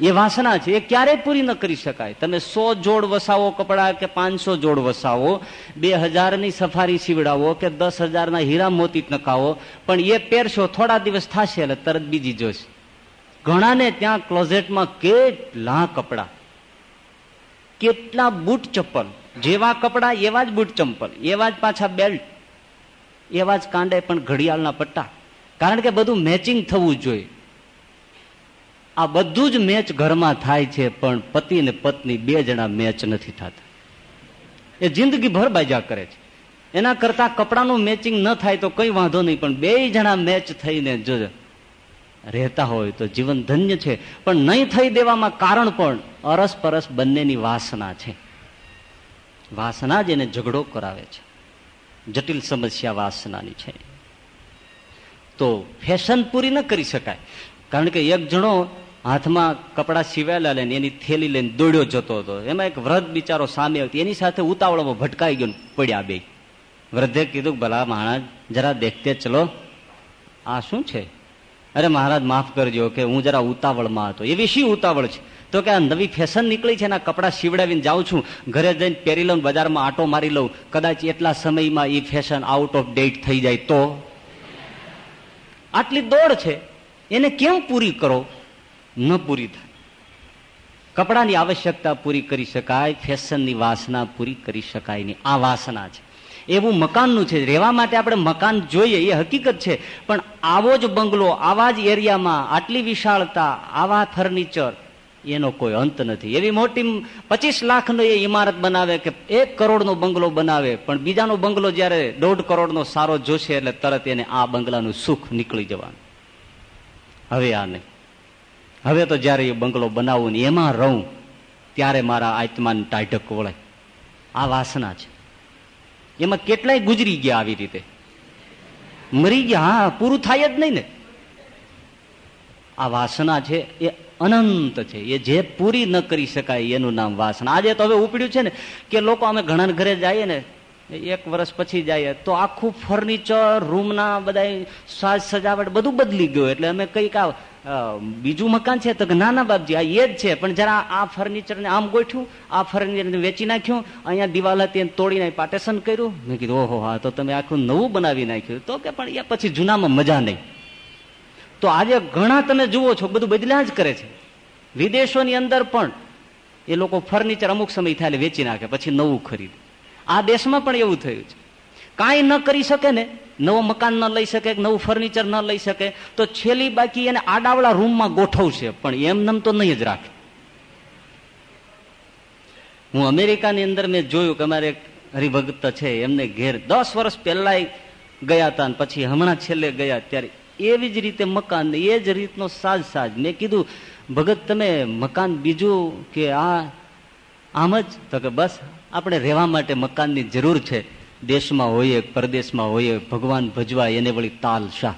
એ વાસના છે, એ ક્યારેય પૂરી ન કરી શકાય. તમે સો જોડ વસાવો કપડા કે પાંચસો જોડ વસાવો, બે હજારની સફારી સીવડાવો કે દસ હજારના હીરા મોતી નકાવો પણ એ પહેરશો, થોડા દિવસ થશે એટલે તરત બીજી જોશે. ઘણાને ત્યાં ક્લોઝેટમાં કેટલા કપડા કેટલા બૂટ ચપ્પલ? જેવા કપડા, એવા જ બૂટ ચંપલ. એવા જ પાછા બેલ્ટ એવા જ કાંડે પણ ઘડિયાળના પટ્ટા. કારણ કે બધું મેચિંગ થવું જોઈએ. આ બધું જ મેચ ઘરમાં થાય છે, પણ પતિ ને પત્ની બે જણા મેચ નથી થતા. એ જિંદગી ભર બાજા કરે છે. એના કરતા કપડાનું મેચિંગ ન થાય તો કઈ વાંધો નહીં, પણ બે જણા મેચ થઈને જો રહેતા હોય તો જીવન ધન્ય છે. પણ નહીં થઈ દેવામાં કારણ પણ અરસ પરસ બંનેની વાસના છે. વાસના જ એને ઝઘડો કરાવે છે. જટિલ સમસ્યા વાસનાની છે. તો ફેશન પૂરી ન કરી શકાય. કારણ કે એક જણો હાથમાં કપડાં સિવાયેલા લઈને એની થેલી લઈને દોડ્યો જતો હતો. એમાં એક વ્રત બિચારો સામે હતો એની સાથે ઉતાવળમાં ભટકાઈ ગયો પડ્યા બે. વૃદ્ધે કીધું, ભલા માણસ, જરા દેખતે ચલો. આ શું છે? અરે મહારાજ, માફ કરજો કે હું જરા ઉતાવળમાં હતો. એવી શી ઉતાવળ છે? તો કે આ નવી ફેશન નીકળી છે એના કપડાં સીવડાવીને જાઉં છું, ઘરે જઈને પહેરી લઉં બજારમાં આટો મારી લઉં, કદાચ એટલા સમયમાં એ ફેશન આઉટ ઓફ ડેટ થઈ જાય તો? આટલી દોડ છે. એને કેમ પૂરી કરો? ન પૂરી થાય. કપડાની આવશ્યકતા પૂરી કરી શકાય ફેશનની વાસના પૂરી કરી શકાય નહીં આ વાસના છે. એવું મકાનનું છે. રહેવા માટે આપણે મકાન જોઈએ, એ હકીકત છે. પણ આવો જ બંગલો, આવા જ એરિયામાં, આટલી વિશાળતા, આવા ફર્નિચર, એનો કોઈ અંત નથી. એવી મોટી પચીસ લાખનો એ ઇમારત બનાવે કે એક કરોડનો બંગલો બનાવે, પણ બીજાનો બંગલો જ્યારે દોઢ કરોડનો સારો જોશે એટલે તરત એને આ બંગલાનું સુખ નીકળી જવાનું. હવે આ નહીં. હવે તો જ્યારે એ બંગલો બનાવું ને એમાં રહું, ત્યારે મારા આત્માની ટાઢક વળે આ વાસના છે. એમાં કેટલાય ગુજરી ગયા આવી રીતે. મરી ગયા, હા, પૂરું થાય જ નહીં ને. આ વાસના છે, એ અનંત છે. એ જે પૂરી ન કરી શકાય એનું નામ વાસના. આજે તો હવે ઉપડ્યું છે ને કે લોકો અમે ઘણા ઘરે જઈએ ને, એક વર્ષ પછી જઈએ, તો આખું ફર્નિચર રૂમના બધા સાજ સજાવટ બધું બદલી ગયું. એટલે અમે કંઈક કા બીજું મકાન છે તો ના ના બાપજી, આ એ જ છે, પણ જરા આ ફર્નિચર ને આમ ગોઠ્યું, આ ફર્નિચર વેચી નાખ્યું, અહીંયા દિવાલ હતી તોડીને પાર્ટેશન કર્યું. મેં કીધું, ઓહો, હા, તો તમે આખું નવું બનાવી નાખ્યું. તો કે, પણ એ પછી જૂનામાં મજા નહીં. તો આજે ઘણા તમે જુઓ છો, બધું બદલ્યા જ કરે છે. વિદેશોની અંદર પણ એ લોકો ફર્નિચર અમુક સમય થાય વેચી નાખે, પછી નવું ખરીદે. આ દેશમાં પણ એવું થયું છે. કાંઈ ન કરી શકે ને નવો મકાન ન લઈ શકે, નવું ફર્નિચર ન લઈ શકે, તો છેલ્લી બાકી એને આડાવડા રૂમમાં ગોઠવશે, પણ એમ નમ તો નહીં જ રાખે. હું અમેરિકાની અંદર મેં જોયું કે અમારે હરિભક્ત છે, એમને ઘેર દસ વર્ષ પહેલા ગયા હતા પછી હમણાં છેલ્લે ગયા ત્યારે એવી જ રીતે મકાન, એ જ રીતનો સાજ સાજ મેં કીધું, ભગત, તમે મકાન બીજું કે આ, આમ જ? તો કે, બસ, આપણે રહેવા માટે મકાનની જરૂર છે. દેશમાં હોઈએ પરદેશમાં હોઈએ ભગવાન ભજવા એને વળી તાલ શાહ.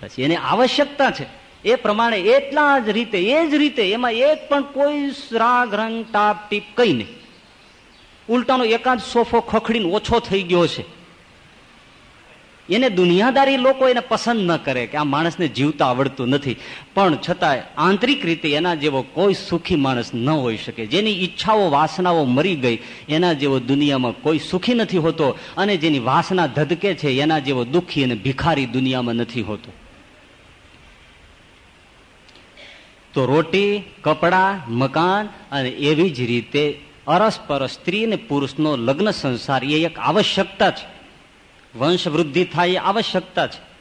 પછી એને આવશ્યકતા છે. એ પ્રમાણે એટલા જ રીતે, એ જ રીતે એમાં એક પણ કોઈ રાગ, રંગ ટાપ ટીપ કઈ નહીં. ઉલટાનો એકાદ સોફો ખખડીને ઓછો થઈ ગયો છે. એને દુનિયાદારી લોકો એને પસંદ ન કરે કે આ માણસને જીવતા આવડતું નથી. પણ છતાં આંતરિક રીતે એના જેવો કોઈ સુખી માણસ ન હોઈ શકે. જેની ઈચ્છાઓ, વાસનાઓ મરી ગઈ, એના જેવો દુનિયામાં કોઈ સુખી નથી હોતો અને જેની વાસના ધધકે છે, એના જેવો દુઃખી અને ભિખારી દુનિયામાં નથી હોતો. તો રોટી, કપડા, મકાન અને એવી જ રીતે અરસપરસ સ્ત્રી અને પુરુષનો લગ્ન સંસાર એ એક આવશ્યકતા છે. વંશ વૃદ્ધિ થાય એ આવશ્યકતા છે.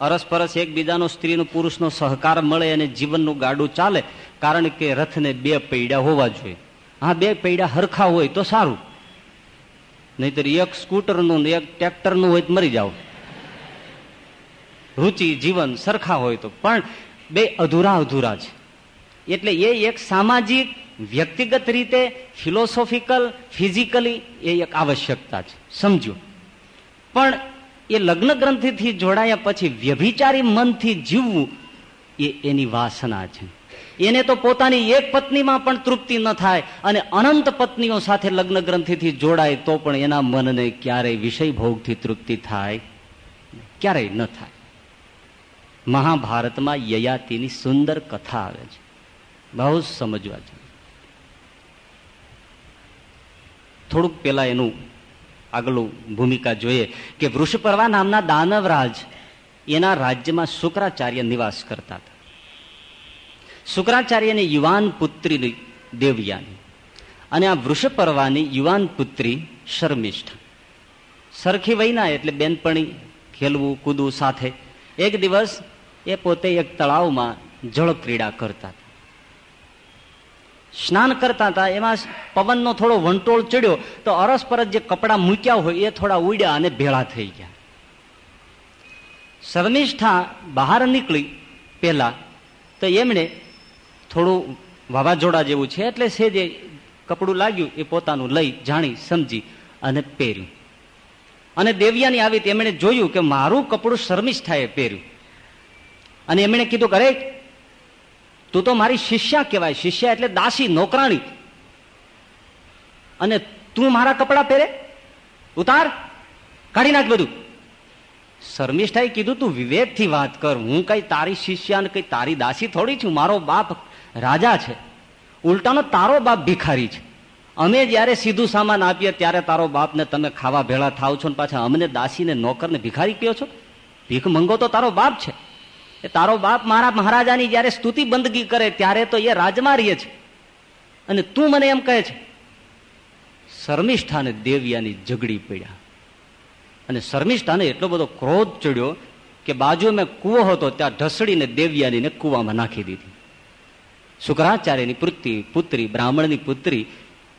અરસપરસ એકબીજાનો સ્ત્રીનો પુરુષનો સહકાર મળે અને જીવનનું ગાડું ચાલે, કારણ કે રથને બે પૈડા હોવા જોઈએ. હા બે પૈડા હરખા હોય તો સારું. નહીતર એક સ્કૂટરનું એક ટ્રેક્ટરનું હોય તો મરી જાઓ. રુચિ, જીવન સરખા હોય તો. પણ બે અધૂરા અધૂરા છે. એટલે એ એક સામાજિક, વ્યક્તિગત રીતે ફિલોસોફિકલ ફિઝિકલી એ એક આવશ્યકતા છે. સમજો. પણ એ લગ્ન ગ્રંથિથી જોડાયા પછી વ્યભિચારી મનથી જીવવું એ એની વાસના છે. એને તો પોતાની એક પત્નીમાં પણ તૃપ્તિ ન થાય અને અનંત પત્નીઓ સાથે લગ્ન ગ્રંથિથી જોડાય તો પણ એના મનને ક્યારેય વિષય ભોગથી તૃપ્તિ થાય ક્યારેય ન થાય. મહાભારતમાં યયાતિની સુંદર કથા આવે છે. બહુ સમજવા છે થોડુંક પેલા એનું આગલું ભૂમિકા જોઈએ કે વૃષપર્વા નામના દાનવરાજ એના રાજ્યમાં શુક્રાચાર્ય નિવાસ કરતા હતા. શુક્રાચાર્યની યુવાન પુત્રી દેવયાની અને આ વૃષપર્વાની યુવાન પુત્રી શર્મિષ્ઠા. સરખી વયના એટલે બેનપણી, ખેલવું, કૂદવું સાથે એક દિવસ એ પોતે એક તળાવમાં જળ ક્રીડા કરતા હતા. સ્નાન કરતા હતા, એમાં પવનનો થોડો વંટોળ ચડ્યો, તો અરસપરસ જે કપડાં મૂક્યા હોય, એ થોડા ઉડ્યા અને ભેળા થઈ ગયા. શર્મિષ્ઠા બહાર નીકળી પહેલા, તો એમણે થોડું વાવાઝોડા જેવું છે, એટલે છે જે કપડું લાગ્યું, એ પોતાનું લઈ જાણી, સમજી અને પહેર્યું. અને દેવિયાની આવી તેમણે જોયું કે મારું કપડું શર્મિષ્ઠાએ પહેર્યું. અને એમણે કીધું કે તું તો મારી શિષ્યા કહેવાય. શિષ્યા એટલે દાસી, નોકરાણી. અને તું મારા કપડા પહેરે? ઉતાર. કાઢી નાખ બધું. શર્મિષ્ઠાએ કીધું, તું વિવેકથી વાત કર. હું કઈ તારી શિષ્યા ને કઈ તારી દાસી થોડી છું? મારો બાપ રાજા છે. ઉલટાનો તારો બાપ ભિખારી છે. અમે જયારે સીધું સામાન આપીએ ત્યારે તારો બાપને તમે ખાવા ભેળા થાવ છો ને પાછા અમને દાસીને, નોકરને ભિખારી કહો છો? ભીખ મંગો તો તારો બાપ છે. એ તારો બાપ મારા મહારાજાની જયારે સ્તુતિ બંદગી કરે ત્યારે તો એ રાજમારીએ છે. અને તું મને એમ કહે છે શર્મિષ્ઠાને દેવિયાની ઝઘડી પડ્યા. અને શર્મિષ્ઠાને એટલો બધો ક્રોધ ચડ્યો કે બાજુ મેં કૂવો હતો ત્યાં ઢસડીને દેવ્યાનીને કૂવામાં નાખી દીધી. શુક્રાચાર્યની પુત્રી પુત્રી, બ્રાહ્મણની પુત્રી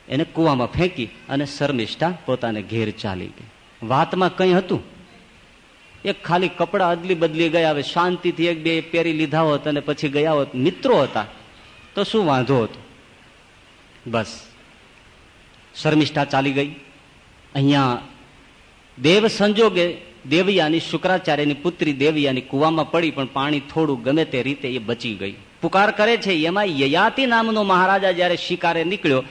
એને કૂવામાં ફેંકી અને શર્મિષ્ઠા પોતાને ઘેર ચાલી ગઈ. વાતમાં કંઈ હતું? એક ખાલી કપડાં અદલી બદલી ગયા હવે શાંતિથી એક બે પહેરી લીધા હોત અને પછી ગયા હોત, મિત્રો હતા, તો શું વાંધો હતો? બસ. શર્મિષ્ઠા ચાલી ગઈ. અહીંયા દેવ સંજોગે દેવયાની શુક્રાચાર્યની પુત્રી દેવયાની કુવામાં પડી, પણ પાણી થોડું ગમે તે રીતે એ બચી ગઈ. પુકાર કરે છે એમાં યયાતિ નામનો મહારાજા જયારે શિકારે નીકળ્યો,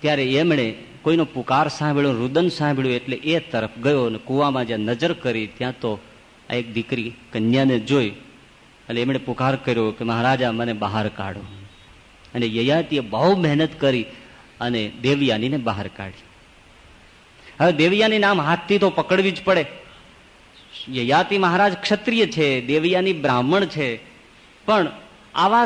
ત્યારે એમણે કોઈનો પુકાર સાંભળ્યો, રુદન સાંભળ્યું એટલે એ તરફ ગયો અને કુવામાં જ્યાં નજર કરી ત્યાં તો આ એક દીકરી કન્યાને જોઈ એટલે એમણે પુકાર કર્યો કે મહારાજા મને બહાર કાઢો. અને યયાતીએ બહુ મહેનત કરી અને દેવયાનીને બહાર કાઢી. હવે દેવયાની નામ હાથથી તો પકડવી જ પડે. યયાતિ મહારાજ ક્ષત્રિય છે, દેવયાની બ્રાહ્મણ છે. પણ આવા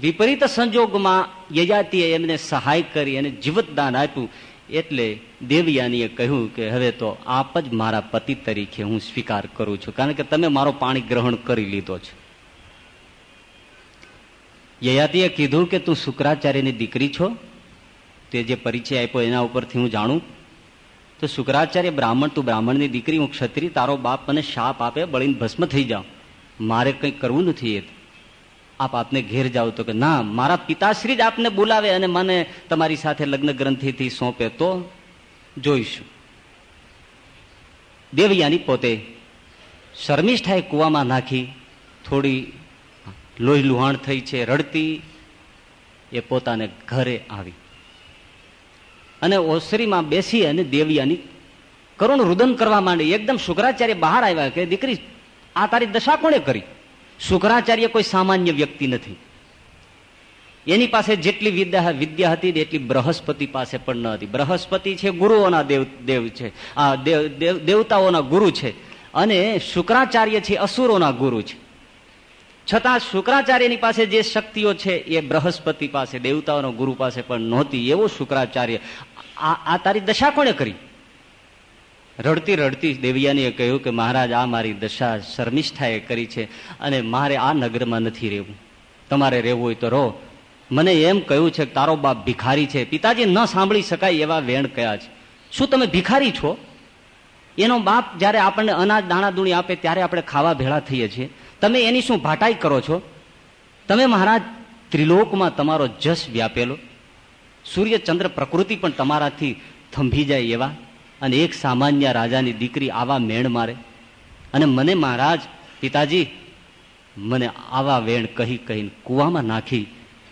વિપરીત સંજોગમાં યજાતિએ એમને સહાય કરી અને જીવતદાન આપ્યું. એટલે દેવયાનીએ કહ્યું કે હવે તો આપ જ મારા પતિ તરીકે હું સ્વીકાર કરું છું. કારણ કે તમે મારો પાણી ગ્રહણ કરી લીધો છે. યયાતીએ કીધું કે તું શુક્રાચાર્યની દીકરી છો. તે જે પરિચય આપ્યો એના ઉપરથી હું જાણું. તો શુક્રાચાર્ય બ્રાહ્મણ, તું બ્રાહ્મણની દીકરી, હું ક્ષત્રિય, તારો બાપ મને શાપ આપે, બળીને ભસ્મ થઈ જાઉં. મારે કંઈ કરવું નથી એ આપ આપને ઘેર જાઓ તો કે, ના, મારા પિતાશ્રી જ આપને બોલાવે અને મને તમારી સાથે લગ્ન ગ્રંથિથી સોંપે તો જોઈશું. દેવયાની પોતે શર્મિષ્ઠાએ કૂવામાં નાખી, થોડી લોહી લુહાણ થઈ છે, રડતી, એ પોતાને ઘરે આવી. અને ઓસરીમાં બેસી અને દેવયાની કરુણ રુદન કરવા માંડી. એકદમ શુક્રાચાર્ય બહાર આવ્યા કે, દીકરી, આ તારી દશા કોણે કરી? શુક્રાચાર્ય કોઈ સામાન્ય વ્યક્તિ નથી. એની પાસે જેટલી વિદ્યા વિદ્યા હતી એટલી બૃહસ્પતિ પાસે પણ ન હતી. બૃહસ્પતિ છે, ગુરુઓના દેવ દેવ છે. આ દેવ દેવતાઓના ગુરુ છે. અને શુક્રાચાર્ય છે, અસુરોના ગુરુ છે. છતાં શુક્રાચાર્યની પાસે જે શક્તિઓ છે, એ બૃહસ્પતિ પાસે, દેવતાઓનો ગુરુ પાસે પણ નહોતી. એવો શુક્રાચાર્ય આ તારી દશા કોણે કરી? રડતી રડતી દેવિયાનીએ કહ્યું કે મહારાજ, આ મારી દશા શર્મિષ્ઠાએ કરી છે અને મારે આ નગરમાં નથી રહેવું. તમારે રહેવું હોય તો રહો. મને એમ કહ્યું છે કે તારો બાપ ભિખારી છે. પિતાજી, ન સાંભળી શકાય એવા વેણ કયા છે. શું તમે ભિખારી છો? એનો બાપ જ્યારે આપણને અનાજ, દાણા, દૂણી આપે ત્યારે આપણે ખાવા ભેળા થઈએ છીએ. તમે એની શું ભાટાઈ કરો છો? તમે મહારાજ, ત્રિલોકમાં તમારો જસ વ્યાપેલો. સૂર્ય ચંદ્ર પ્રકૃતિ પણ તમારાથી થંભી જાય એવા. અને એક સામાન્ય રાજાની દીકરી આવા મેણ મારે. અને મને મહારાજ, પિતાજી, મને આવા વેણ કહી કહીને કૂવામાં નાખી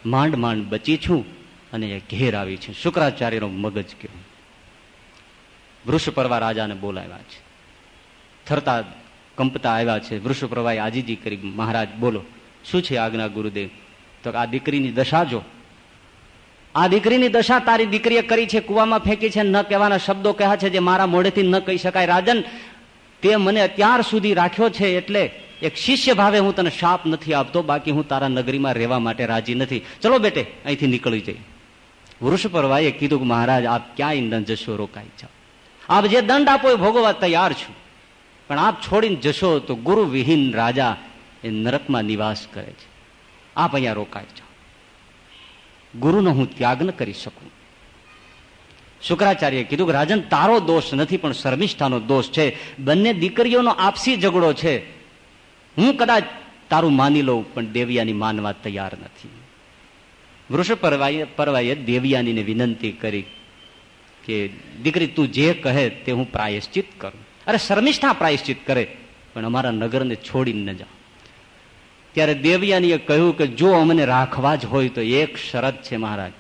માંડ માંડ બચી છું અને એ ઘેર આવી છે. શુક્રાચાર્યનો મગજ કેવું. વૃષપરવા રાજાને બોલાવ્યા છે. થરતા કંપતા આવ્યા છે. વૃષપ્રભાએ આજીજી કરી, મહારાજ, બોલો, શું છે આજ્ઞા ગુરુદેવ? તો આ દીકરીની દશા જો આ દીકરીની દશા તારી દીકરીએ કરી છે, કુવામાં ફેંકી છે, ન કહેવાના શબ્દો કહ્યા છે જે મારા મોઢેથી ન કહી શકાય. રાજન, તે મને અત્યાર સુધી રાખ્યો છે એટલે એક શિષ્ય ભાવે હું તને શાપ નથી આપતો, બાકી હું તારા નગરીમાં રહેવા માટે રાજી નથી. ચલો બેટે, અહીંથી નીકળી જઈ વૃષપરવાએ કીધું કે મહારાજ, આપ ક્યાંય જશો, રોકાઈ જાઓ. આપ જે દંડ આપો એ ભોગવવા તૈયાર છું. પણ આપ છોડીને જશો તો ગુરુ વિહીન રાજા એ નરકમાં નિવાસ કરે છે. આપ અહીંયા રોકાઈ જાઓ. ગુરુનો હું ત્યાગ ન કરી શકું. શુક્રાચાર્ય કીધું કે, રાજન, તારો દોષ નથી, પણ શર્મિષ્ઠાનો દોષ છે. બંને દીકરીઓનો આપસી ઝઘડો છે. હું કદાચ તારું માની લઉં, પણ દેવિયાની માનવા તૈયાર નથી. વૃષ પરવાએ પરવાએ દેવિયાનીને વિનંતી કરી કે, દીકરી, તું જે કહે તે હું પ્રાયશ્ચિત કરું. અરે, શર્મિષ્ઠા પ્રાયશ્ચિત કરે, પણ અમારા નગરને છોડીને ન જાઓ ત્યારે દેવયાનીએ કહ્યું કે જો અમને રાખવા જ હોય તો એક શરત છે મહારાજ.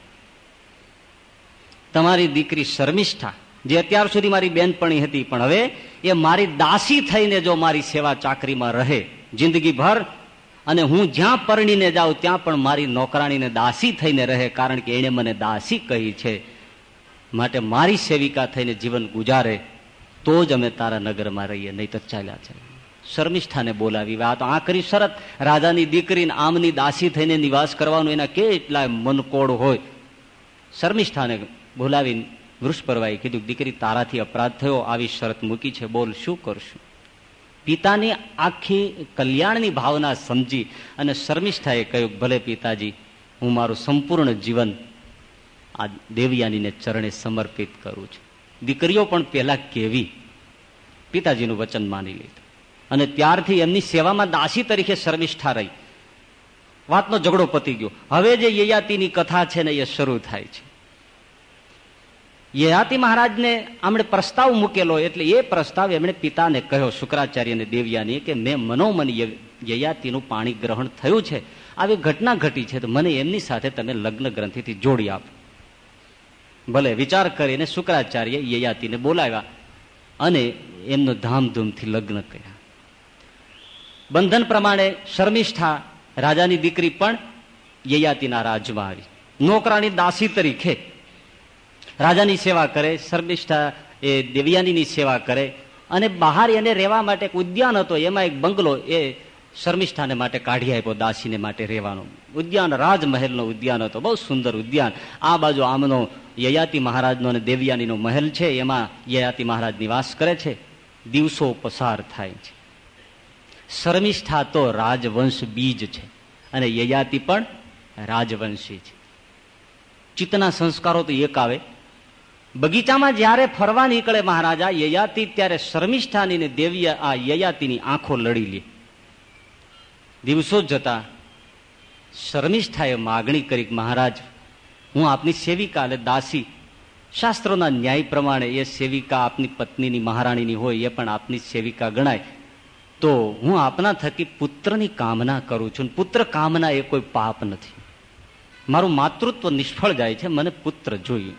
તમારી દીકરી શર્મિષ્ઠા, જે અત્યાર સુધી મારી બેનપણી હતી, પણ હવે એ મારી દાસી થઈને જો મારી સેવા ચાકરીમાં રહે જિંદગી ભર અને હું જ્યાં પરણીને જાઉં, ત્યાં પણ મારી નોકરાણીને દાસી થઈને રહે, કારણ કે એણે મને દાસી કહી છે, માટે મારી સેવિકા થઈને જીવન ગુજારે, તો જ અમે તારા નગરમાં રહીએ, નહીં તો ચાલ્યા છે શર્મિષ્ઠાને બોલાવી. આ તો આ કરી શરત. રાજાની દીકરીને આમની દાસી થઈને નિવાસ કરવાનું એના કેટલા મનકોડ હોય. શર્મિષ્ઠાને બોલાવીને વૃષપરવાએ કીધું દીકરી તારાથી અપરાધ થયો, આવી શરત મૂકી છે, બોલ, શું કરશું? પિતાની આખી કલ્યાણની ભાવના સમજી અને શર્મિષ્ઠાએ કહ્યું, ભલે પિતાજી, હું મારું સંપૂર્ણ જીવન આ દેવયાનીને ચરણે સમર્પિત કરું છું. દીકરીઓ પણ પહેલાં કેવી? પિતાજીનું વચન માની લીધું. અને ત્યારથી એમની સેવામાં દાસી તરીકે શર્મિષ્ઠા રહી. વાતનો ઝઘડો પતી ગયો. હવે જે યયાતિની કથા છે ને એ શરૂ થાય છે. યયાતિ મહારાજને આમણે પ્રસ્તાવ મૂકેલો એટલે એ પ્રસ્તાવ એમણે પિતાને કહ્યો, શુક્રાચાર્યને, દેવ્યાની, કે મેં મનોમન યયાતિનું પાણી ગ્રહણ થયું છે. આવી ઘટના ઘટી છે તો મને એમની સાથે તમે લગ્ન ગ્રંથિથી જોડી આપો. ભલે વિચાર કરીને શુક્રાચાર્ય યયાતિને બોલાવ્યા અને એમનો ધામધૂમથી લગ્ન કર્યા. બંધન પ્રમાણે શર્મિષ્ઠા રાજાની દીકરી પણ યયાતિના રાજમાં આવી. નોકરાની દાસી તરીકે રાજાની સેવા કરે, શર્મિષ્ઠા એ દેવયાનીની સેવા કરે અને બહાર એને રહેવા માટે એક ઉદ્યાન હતો, એમાં એક બંગલો એ શર્મિષ્ઠાને માટે કાઢી આપ્યો, દાસીને માટે રહેવાનો. ઉદ્યાન, રાજમહેલનો ઉદ્યાન હતો, બહુ સુંદર ઉદ્યાન. આ બાજુ આમનો યયાતિ મહારાજનો અને દેવયાનીનો મહેલ છે, એમાં યયાતિ મહારાજ નિવાસ કરે છે. દિવસો પસાર થાય છે. શર્મિષ્ઠા તો રાજવંશ બીજ છે અને યયાતિ પણ રાજવંશી છે. ચિત્તના સંસ્કારો તો એક આવે. બગીચામાં જ્યારે ફરવા નીકળે મહારાજા, યયાતિ ત્યારે શર્મિષ્ઠાની ને દેવીએ આ યયાતિની આંખો લડી લે. દિવસો જતા શર્મિષ્ઠાએ માગણી કરી મહારાજ, હું આપની સેવિકા એટલે દાસી. શાસ્ત્રોના ન્યાય પ્રમાણે એ સેવિકા આપની પત્નીની, મહારાણીની હોય એ પણ આપની સેવિકા ગણાય. તો હું આપના થકી પુત્રની કામના કરું છું. પુત્ર કામના એ કોઈ પાપ નથી. મારું માતૃત્વ નિષ્ફળ જાય છે, મને પુત્ર જોઈએ.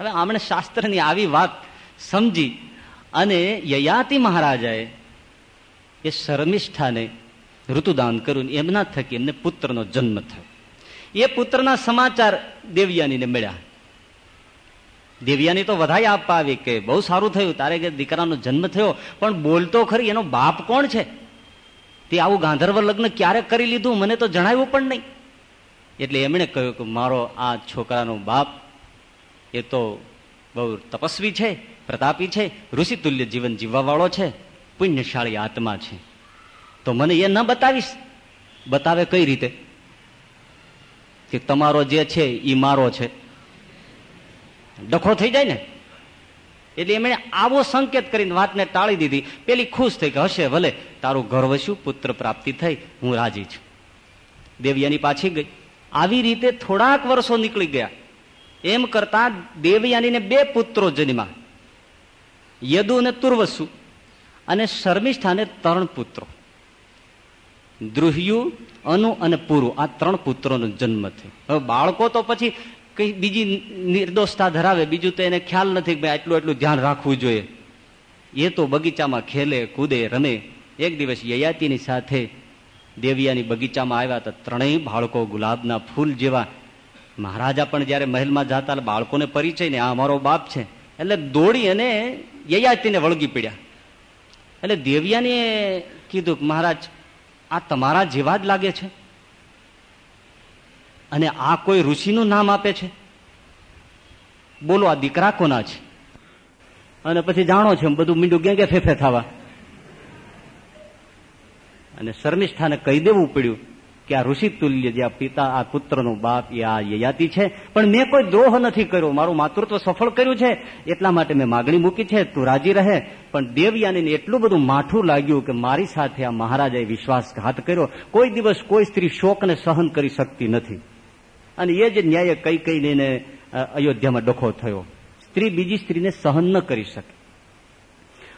હવે આમણે શાસ્ત્રની આવી વાત સમજી અને યયાતિ મહારાજાએ એ શર્મિષ્ઠાને ઋતુદાન કર્યું એમના થકી એમને પુત્રનો જન્મ થયો. એ પુત્રના સમાચાર દેવયાનીને મળ્યા. દેવયાની તો વધાઈ આપવા આવી કે બહુ સારું થયું, તારે કે દીકરાનો જન્મ થયો, પણ બોલતો ખરી, એનો બાપ કોણ છે? તે આવું ગાંધર્વ લગ્ન ક્યારે કરી લીધું, મને તો જણાવ્યું પણ નહીં. એટલે એમણે કહ્યું કે મારો આ છોકરાનો બાપ, એ તો બહુ તપસ્વી છે, પ્રતાપી છે, ઋષિતુલ્ય જીવન જીવવાવાળો છે, પુણ્યશાળી આત્મા છે. તો મને એ ન બતાવીશ. બતાવે કઈ રીતે? કે તમારો જે છે એ મારો છે. ડખો થઈ જાય ને? એટલે એમણે આવો સંકેત કરીને વાતને ટાળી દીધી. પેલી ખુશ થઈ કે હશે ભલે, તારું ઘર વસ્યું, પુત્ર પ્રાપ્તિ થઈ, હું રાજી છું. દેવયાની પાછી ગઈ. આવી રીતે થોડાક વર્ષો નીકળી ગયા. એમ કરતા દેવયાનીને બે પુત્રો જન્મા યદુ અને તુર્વસુ અને શર્મિષ્ઠાને ત્રણ પુત્રો. દ્રુહ્યુ અનુ અને પુરુ, આ ત્રણ પુત્રોનો જન્મ થયો. હવે બાળકો તો પછી કઈ બીજી નિર્દોષતા ધરાવે, બીજું તો એને ખ્યાલ નથી કે ભાઈ આટલું એટલું ધ્યાન રાખવું જોઈએ. એ તો બગીચામાં ખેલે, કૂદે, રમે. એક દિવસ યયાતિની સાથે દેવિયાની બગીચામાં આવ્યા તો ત્રણેય બાળકો ગુલાબના ફૂલ જેવા. મહારાજા પણ જયારે મહેલમાં જતા બાળકોને પરિચય ને, આ અમારો બાપ છે. એટલે દોડી અને યયાતિને વળગી પડ્યા. એટલે દેવિયાને કીધું મહારાજ, આ તમારા જેવા જ લાગે છે. અને આ કોઈ ઋષિનું નામ આપે છે? બોલો, આ દીકરા કોના છે? અને પછી જાણો છે બધું મીંડું ગેંગે ફેફે થવા? અને શર્મિષ્ઠાને કહી દેવું પડ્યું કે આ ઋષિ તુલ્ય જે આ પિતા, આ પુત્રનો બાપ, એ આ યયાતિ છે. પણ મેં કોઈ દ્રોહ નથી કર્યો. મારું માતૃત્વ સફળ કર્યું છે. એટલા માટે મેં માગણી મૂકી છે. તું રાજી રહે. પણ દેવયાનીને એટલું બધું માઠું લાગ્યું કે મારી સાથે આ મહારાજાએ વિશ્વાસઘાત કર્યો. કોઈ દિવસ કોઈ સ્ત્રી શોકને સહન કરી શકતી નથી. અને એ જ ન્યાય કઈ લઈને અયોધ્યામાં ડખો થયો. સ્ત્રી બીજી સ્ત્રીને સહન ન કરી શકે.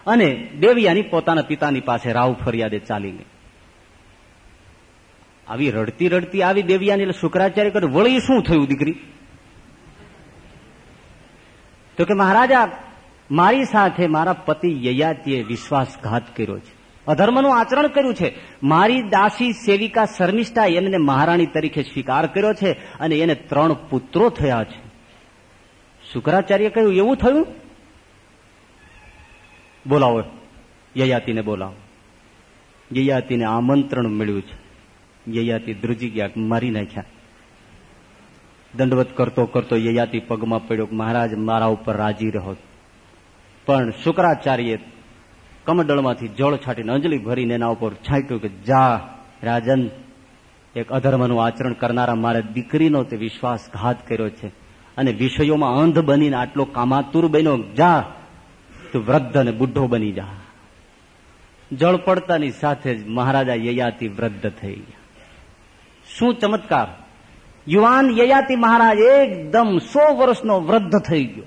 અને દેવયાની પોતાના પિતાની પાસે રાવ ફરિયાદે ચાલી ગઈ. આવી રડતી રડતી આવી દેવયાની, એટલે શુક્રાચાર્ય કરે વળી શું થયું દીકરી? તો કે, મહારાજા, મારી સાથે મારા પતિ યયાતીએ વિશ્વાસઘાત કર્યો છે. અધર્મનું આચરણ કર્યું છે. મારી દાસી સેવિકા શર્મિષ્ઠા એમને મહારાણી તરીકે સ્વીકાર કર્યો છે અને એને ત્રણ પુત્રો થયા છે. શુક્રાચાર્ય કહ્યું, એવું થયું? બોલાવો, યયાતિને બોલાવો. યયાતિને આમંત્રણ મળ્યું છે. યયાતિ ધ્રુજી ગયા, મારી નાખ્યા. દંડવત કરતો કરતો યયાતિ પગમાં પડ્યો મહારાજ, મારા ઉપર રાજી રહો. પણ શુક્રાચાર્ય કમંડળમાંથી જળ છાટીને અંજલિ ભરીને એના ઉપર છાંટ્યું કે જા, રાજન, એક અધર્મનું આચરણ કરનારા મારા દીકરીનો તે વિશ્વાસઘાત કર્યો છે અને વિષયોમાં અંધ બનીને આટલો કામાતુર બન્યો. જા, તું વૃદ્ધ અને બુઢો બની જા. જળ પડતાની સાથે જ મહારાજા યયાતિ વૃદ્ધ થઈ ગયા. શું ચમત્કાર? યુવાન યયાતિ મહારાજ એકદમ સો વર્ષનો વૃદ્ધ થઈ ગયો.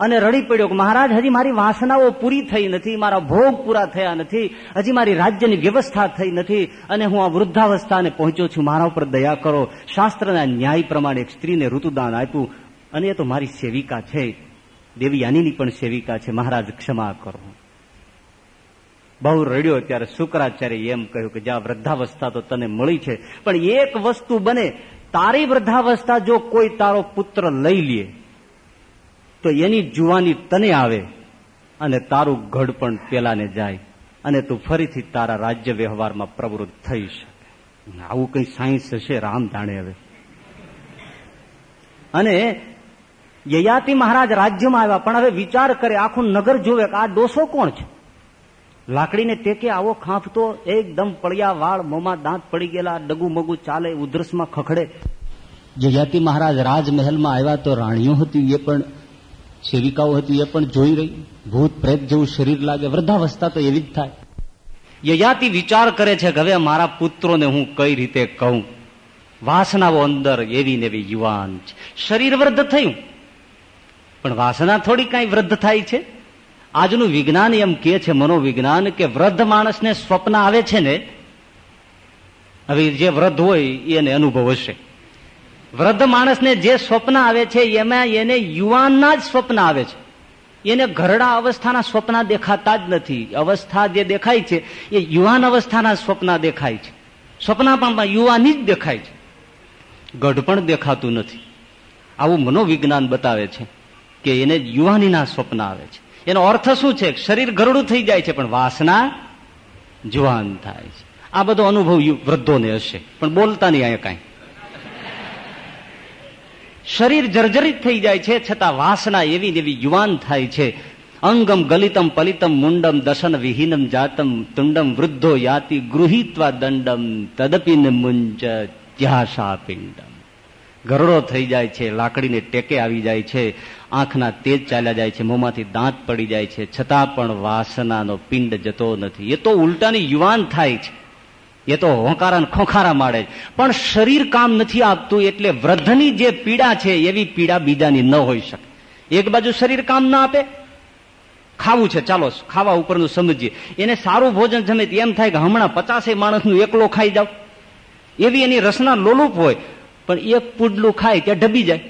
અને રડી પડ્યો કે મહારાજ, હજી મારી વાસનાઓ પૂરી થઈ નથી, મારા ભોગ પૂરા થયા નથી, હજી મારી રાજ્યની વ્યવસ્થા થઈ નથી અને હું આ વૃદ્ધાવસ્થાને પહોંચ્યો છું. મારા ઉપર દયા કરો. શાસ્ત્રના ન્યાય પ્રમાણે એક સ્ત્રીને ઋતુદાન આપ્યું. અને એ તો મારી સેવિકા છે. દેવયાનીની પણ સેવિકા છે. મહારાજ, ક્ષમા કરો. બહુ રડ્યો ત્યારે શુક્રાચાર્ય એમ કહ્યું કે જ્યાં વૃદ્ધાવસ્થા તો તને મળી છે. પણ એક વસ્તુ બને, તારી વૃદ્ધાવસ્થા જો કોઈ તારો પુત્ર લઈ લે તો એની જુવાની તને આવે અને તારું ગઢ પણ પેલાને જાય અને તું ફરીથી તારા રાજ્ય વ્યવહારમાં પ્રવૃત્ત થઈ શકે. આવું કઈ સાયન્સ હશે રામ જાણે હવે. અને યયાતિ મહારાજ રાજ્યમાં આવ્યા, પણ હવે વિચાર કરે, આખું નગર જોવે કે આ ડોસો કોણ છે? લાકડીને ટેકે આવો ખાંફતો એકદમ પડ્યા વાળ, મોમાં દાંત પડી ગયેલા, ડગુ મગુ ચાલે, ઉધરસમાં ખખડે. જયાતિ મહારાજ રાજમહેલમાં આવ્યા તો રાણીઓ હતી એ પણ સેવિકાઓ હતી એ પણ જોઈ રહી. ભૂત, પ્રેત જેવું શરીર લાગે. વૃદ્ધાવસ્થા તો એવી જ થાય. યયાતિ વિચાર કરે છે કે હવે મારા પુત્રોને હું કઈ રીતે કહું? વાસનાઓ અંદર એવી ને એવી યુવાન છે. શરીર વૃદ્ધ થયું. પણ વાસના થોડી કઈ વૃદ્ધ થાય છે? આજનું વિજ્ઞાન એમ કે છે, મનોવિજ્ઞાન, કે વૃદ્ધ માણસને સ્વપ્ન આવે છે ને, હવે જે વૃદ્ધ હોય એને અનુભવ હશે. વૃદ્ધ માણસને જે સ્વપ્ન આવે છે, એમાં એને યુવાનના જ સ્વપ્ન આવે છે. એને ઘરડા અવસ્થાના સ્વપ્ન દેખાતા જ નથી. અવસ્થા જે દેખાય છે, એ યુવાન અવસ્થાના સ્વપ્ન દેખાય છે. સ્વપ્ન પણ યુવાની જ દેખાય છે. ગઢ પણ દેખાતું નથી. આવું મનોવિજ્ઞાન બતાવે છે કે એને યુવાનીના સ્વપ્ન આવે છે. એનો અર્થ શું છે? શરીર ગરડું થઈ જાય છે, પણ વાસના જુવાન થાય છે. આ બધો અનુભવ વૃદ્ધોને હશે. પણ બોલતા નહીં અહીંયા કાંઈ. શરીર જર્જરિત થઈ જાય છે, છતાં વાસના એવી એવી યુવાન થાય છે. અંગમ ગલિતમ પલિતમ મુંડમ દશન વિહીનમ જાતમ તુંડમ વૃદ્ધો યાતિ ગૃહિત્વા દંડમ તદપિન મુંજ ત્યાશા પિંડમ. ગરડો થઈ જાય છે, લાકડીને ટેકે આવી જાય છે, આંખના તેજ ચાલ્યા જાય છે, મોંમાંથી દાંત પડી જાય છે, છતાં પણ વાસનાનો પિંડ જતો નથી. એ તો ઉલટાની યુવાન થાય છે. એ તો હોંકારા ખોખારા માડે પણ શરીર કામ નથી આપતું એટલે વૃદ્ધની જે પીડા છે, એવી પીડા બીજાની ન હોઈ શકે. એક બાજુ શરીર કામ ના આપે. ખાવું છે, ચાલો, ખાવા ઉપરનું સમજીએ. એને સારું ભોજન જમે એમ થાય કે હમણાં પચાસે માણસનું એકલો ખાઈ જાવ એવી એની રસના લોલુપ હોય, પણ એક પુડલું ખાય ત્યાં ઢબી જાય.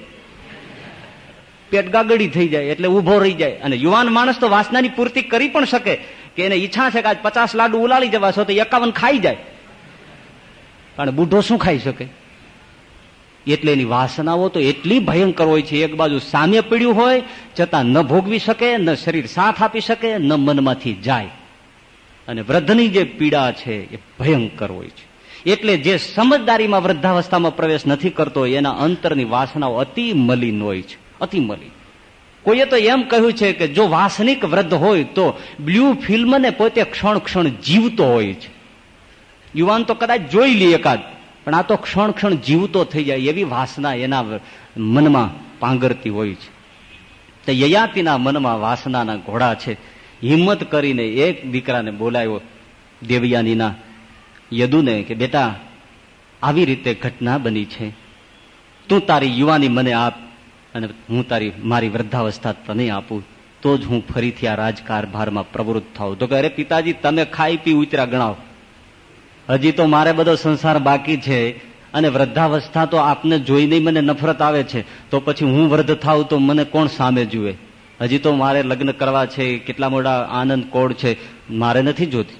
પેટ ગાગડી થઈ જાય, એટલે ઊભો રહી જાય. અને યુવાન માણસ તો વાસનાની પૂર્તિ કરી પણ શકે કે એને ઈચ્છા છે કે આજ પચાસ લાડુ ઉલાળી જવા છો તો એકાવન ખાઈ જાય. કારણ બુઢો શું ખાઈ શકે? એટલે એની વાસનાઓ તો એટલી ભયંકર હોય છે, એક બાજુ સામે પડ્યું હોય છતાં ન ભોગવી શકે, ન શરીર સાથ આપી શકે, ન મનમાંથી જાય. અને વૃદ્ધની જે પીડા છે, એ ભયંકર હોય છે. એટલે જે સમજદારીમાં વૃદ્ધાવસ્થામાં પ્રવેશ નથી કરતો, એના અંતરની વાસનાઓ અતિ મલિન હોય છે, અતિ મલિન. કોઈએ તો એમ કહ્યું છે કે જો વાસનિક વૃદ્ધ હોય, તો બ્લુ ફિલ્મને પોતે ક્ષણ ક્ષણ જીવતો હોય છે. યુવાન તો કદાચ જોઈ લે એકાદ, પણ આ તો ક્ષણ ક્ષણ જીવતો થઈ જાય એવી વાસના એના મનમાં પાંગરતી હોય છે. તો યયાતિના મનમાં વાસનાના ઘોડા છે. હિંમત કરીને એક દીકરાને બોલાવ્યો દેવયાનીના, યદુને કે, બેટા, આવી રીતે ઘટના બની છે. તું તારી યુવાની મને આપ અને હું તારી, મારી વૃદ્ધાવસ્થા તને આપું. તો જ હું ફરીથી આ રાજકારભારમાં પ્રવૃત્ત થાઉં. તો કે, અરે પિતાજી, તમે ખાઈ પી ઉતરા ગણાવ. હજી તો મારે બધો સંસાર બાકી છે અને વૃદ્ધાવસ્થા તો આપને જોઈને મને નફરત આવે છે. તો પછી હું વૃદ્ધ થાઉં તો મને કોણ સામે જુએ? હજી તો મારે લગ્ન કરવા છે, કેટલા મોટા આનંદ કોડ છે, મારે નથી જોતી.